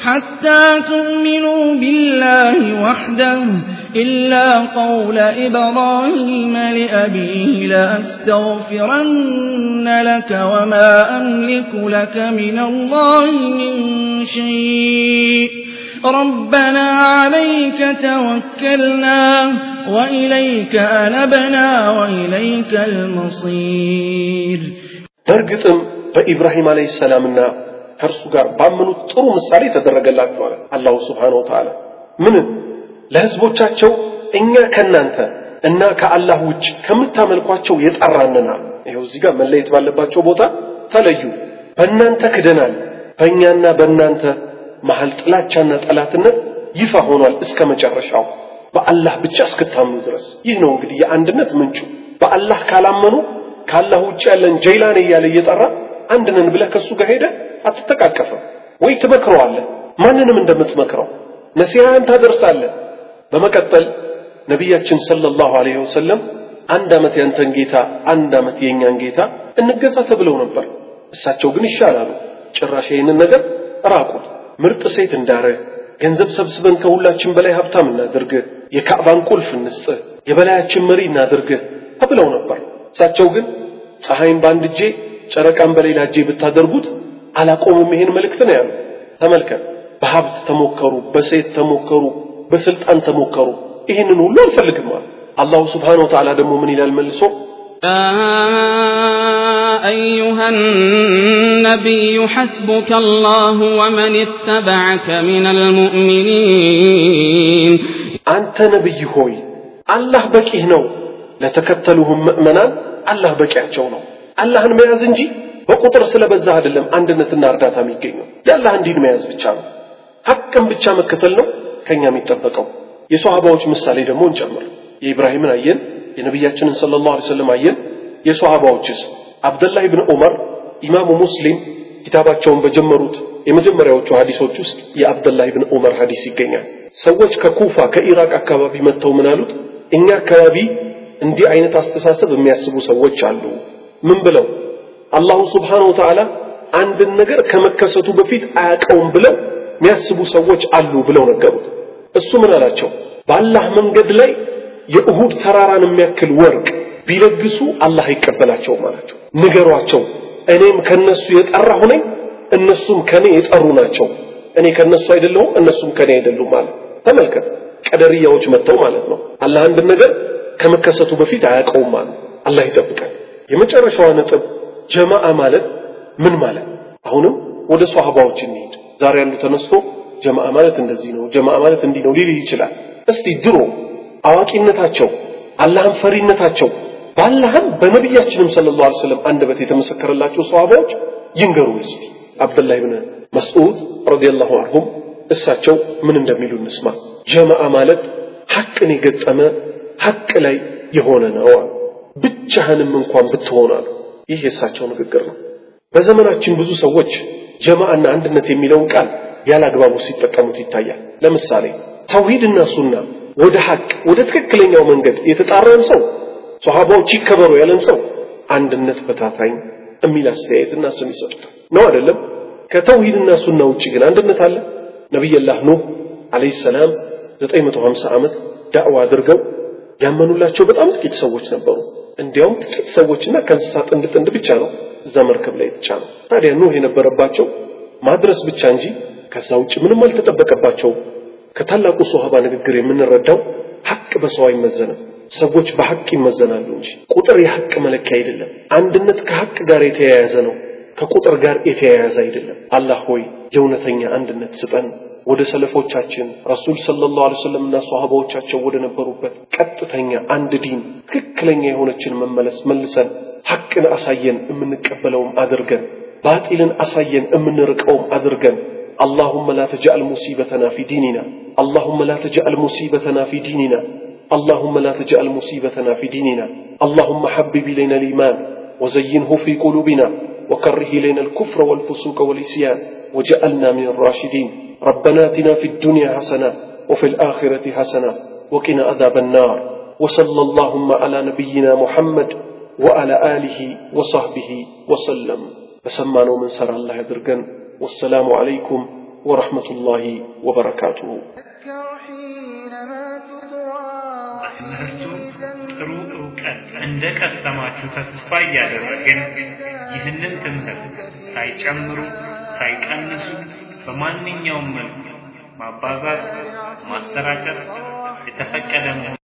حتى تؤمنوا بالله وحده إلا قول إبراهيم لأبيه لأستغفرن لك وما أملك لك من الله من شيء. ربنا عليك توكلنا وإليك أنبنا وإليك المصير. أرقثم فإبراهيم عليه السلام النار ከእርሱ ጋር ባመኑት ጥሩ ምሳሌ ተደረገላቸዋል አላሁ ስብሓነሁ ወተዓላ። ምን? ለህዝቦቻቸው እኛ ከናንተ እና ከአላህ ውጭ ከምታመልኳቸው የጠራንናል ይኸው እዚህ ጋር መለየት ባለባቸው ቦታ ተለዩ። በእናንተ ክደናል። በእኛና በእናንተ መሀል ጥላቻና ጠላትነት ይፋ ሆኗል እስከ መጨረሻው። በአላህ ብቻ እስክታምኑ ድረስ። ይህ ነው እንግዲህ የአንድነት ምንጩ። በአላህ ካላመኑ ከአላህ ውጭ ያለን ጀይላን እያለ እየጠራ አንድ ነን ብለህ ከእሱ ጋር ሄደ አትተቃቀፍም ወይ ትመክረዋለህ ማንንም እንደምትመክረው ነሲሃን ታደርሳለህ። በመቀጠል ነቢያችን ሰለላሁ ዐለይሂ ወሰለም አንድ ዓመት ያንተን ጌታ አንድ ዓመት የእኛን ጌታ እንገዛ ተብለው ነበር። እሳቸው ግን ይሻላሉ። ጭራሽ ይህንን ነገር ራቁት። ምርጥ ሴት እንዳረህ ገንዘብ ሰብስበን ከሁላችን በላይ ሀብታም እናድርግህ የካዕባን ቁልፍ እንስጥህ የበላያችን መሪ እናድርግህ ተብለው ነበር። እሳቸው ግን ፀሐይን በአንድ እጄ ጨረቃን በሌላ እጄ ብታደርጉት አላቆሙም። ይህን መልእክት ነው ያሉ። ተመልከት፣ በሀብት ተሞከሩ፣ በሴት ተሞከሩ፣ በስልጣን ተሞከሩ። ይህንን ሁሉ አልፈልግም አሉ። አላሁ ስብሓነ ወተዓላ ደግሞ ምን ይላል መልሶ أيها النبي حسبك الله ومن اتبعك من المؤمنين أنت نبي هوي الله بكيه نو لتكتلهم مؤمنا الله بكيه نو الله ما يزنجي በቁጥር ስለበዛ አይደለም አንድነትና እርዳታ የሚገኘው። የአላህን ዲን መያዝ ብቻ ነው። ሐቅን ብቻ መከተል ነው ከኛ የሚጠበቀው። የሷሃባዎች ምሳሌ ደግሞ እንጨምር። የኢብራሂምን አየን የነቢያችንን ሰለላሁ ዐለይሂ ወሰለም አየን የሷሃባዎችስ አብደላህ ብን ዑመር ኢማሙ ሙስሊም ኪታባቸውን በጀመሩት የመጀመሪያዎቹ ሐዲሶች ውስጥ የአብደላህ ብን ዑመር ሐዲስ ይገኛል። ሰዎች ከኩፋ ከኢራቅ አካባቢ መጥተው ምን አሉት? እኛ አካባቢ እንዲህ አይነት አስተሳሰብ የሚያስቡ ሰዎች አሉ። ምን ብለው አላሁ ስብሓነሁ ወተዓላ አንድን ነገር ከመከሰቱ በፊት አያውቀውም ብለው የሚያስቡ ሰዎች አሉ ብለው ነገሩት። እሱ ምን አላቸው? በአላህ መንገድ ላይ የእሁድ ተራራን የሚያክል ወርቅ ቢለግሱ አላህ አይቀበላቸውም አላቸው። ንገሯቸው፣ እኔም ከነሱ የጠራሁ ነኝ፣ እነሱም ከኔ የጠሩ ናቸው። እኔ ከነሱ አይደለሁም፣ እነሱም ከኔ አይደሉም ማለት ተመልከት። ቀደርያዎች መጥተው ማለት ነው አላህ አንድን ነገር ከመከሰቱ በፊት አያውቀውም ማለት አላህ ይጠብቃል። የመጨረሻዋ ነጥብ ጀማዓ ማለት ምን ማለት? አሁንም ወደ ሷሃባዎች እንሂድ። ዛሬ ያሉ ተነስቶ ጀማዓ ማለት እንደዚህ ነው፣ ጀማዓ ማለት እንዲህ ነው ሊልህ ይችላል። እስቲ ድሮ አዋቂነታቸው አላህን ፈሪነታቸው በአላህም በነቢያችንም ሰለላሁ ዐለይሂ ወሰለም አንደበት የተመሰከረላቸው ሷሃባዎች ይንገሩ እስቲ። አብዱላህ ብን መስዑድ ረዲየላሁ ዐንሁም እሳቸው ምን እንደሚሉ እንስማ። ጀማዓ ማለት ሐቅን የገጠመ ሐቅ ላይ የሆነ ነው ብቻህንም እንኳን ብትሆን አሉ። ይህ የእሳቸው ንግግር ነው። በዘመናችን ብዙ ሰዎች ጀማዓና አንድነት የሚለውን ቃል ያለ አግባቡ ሲጠቀሙት ይታያል። ለምሳሌ ተውሂድና ሱና ወደ ሐቅ ወደ ትክክለኛው መንገድ የተጣራን ሰው ሶሃባዎች ይከበሩ ያለን ሰው አንድነት በታታኝ የሚል አስተያየትና ስም ይሰጡታል። ነው አይደለም? ከተውሂድና ሱና ውጭ ግን አንድነት አለ። ነቢይላህ ኑህ አለይሂ ሰላም 950 ዓመት ዳዕዋ አድርገው ያመኑላቸው በጣም ጥቂት ሰዎች ነበሩ። እንዲያውም ጥቂት ሰዎችና ከእንስሳ ጥንድ ጥንድ ብቻ ነው እዛ መርከብ ላይ የተጫነው። ታዲያ ኑህ የነበረባቸው ማድረስ ብቻ እንጂ ከዛ ውጭ ምንም አልተጠበቀባቸው። ከታላቁ ሶሃባ ንግግር የምንረዳው ሐቅ በሰው አይመዘንም፣ ሰዎች በሐቅ ይመዘናሉ እንጂ ቁጥር የሐቅ መለኪያ አይደለም። አንድነት ከሐቅ ጋር የተያያዘ ነው፣ ከቁጥር ጋር የተያያዘ አይደለም። አላህ ሆይ የእውነተኛ አንድነት ስጠን። ወደ ሰለፎቻችን ረሱል ሰለላሁ ዐለይሂ ወሰለምና ሷሃባዎቻቸው ወደ ነበሩበት ቀጥተኛ አንድ ዲን ትክክለኛ የሆነችን መመለስ መልሰን ሐቅን አሳየን የምንቀበለውም አድርገን ባጢልን አሳየን የምንርቀውም አድርገን اللهم لا تجعل مصيبتنا في ديننا اللهم لا تجعل مصيبتنا في ديننا اللهم لا تجعل مصيبتنا في ديننا اللهم حبب إلينا الإيمان وزينه في قلوبنا وكره إلينا الكفر والفسوق والعصيان وجعلنا من الراشدين ربنا اتنا في الدنيا حسنة وفي الآخرة حسنة وقنا عذاب النار وصلى اللهم على نبينا محمد وعلى آله وصحبه وسلم بسمانو من سر الله يدرقن والسلام عليكم ورحمة الله وبركاته ጥሩ እውቀት እንደ ቀሰማችሁ ተስፋ እያደረግን ይህንን ትምህርት ሳይጨምሩ ሳይቀንሱ በማንኛውም መልኩ ማባዛት ማሰራጨት የተፈቀደ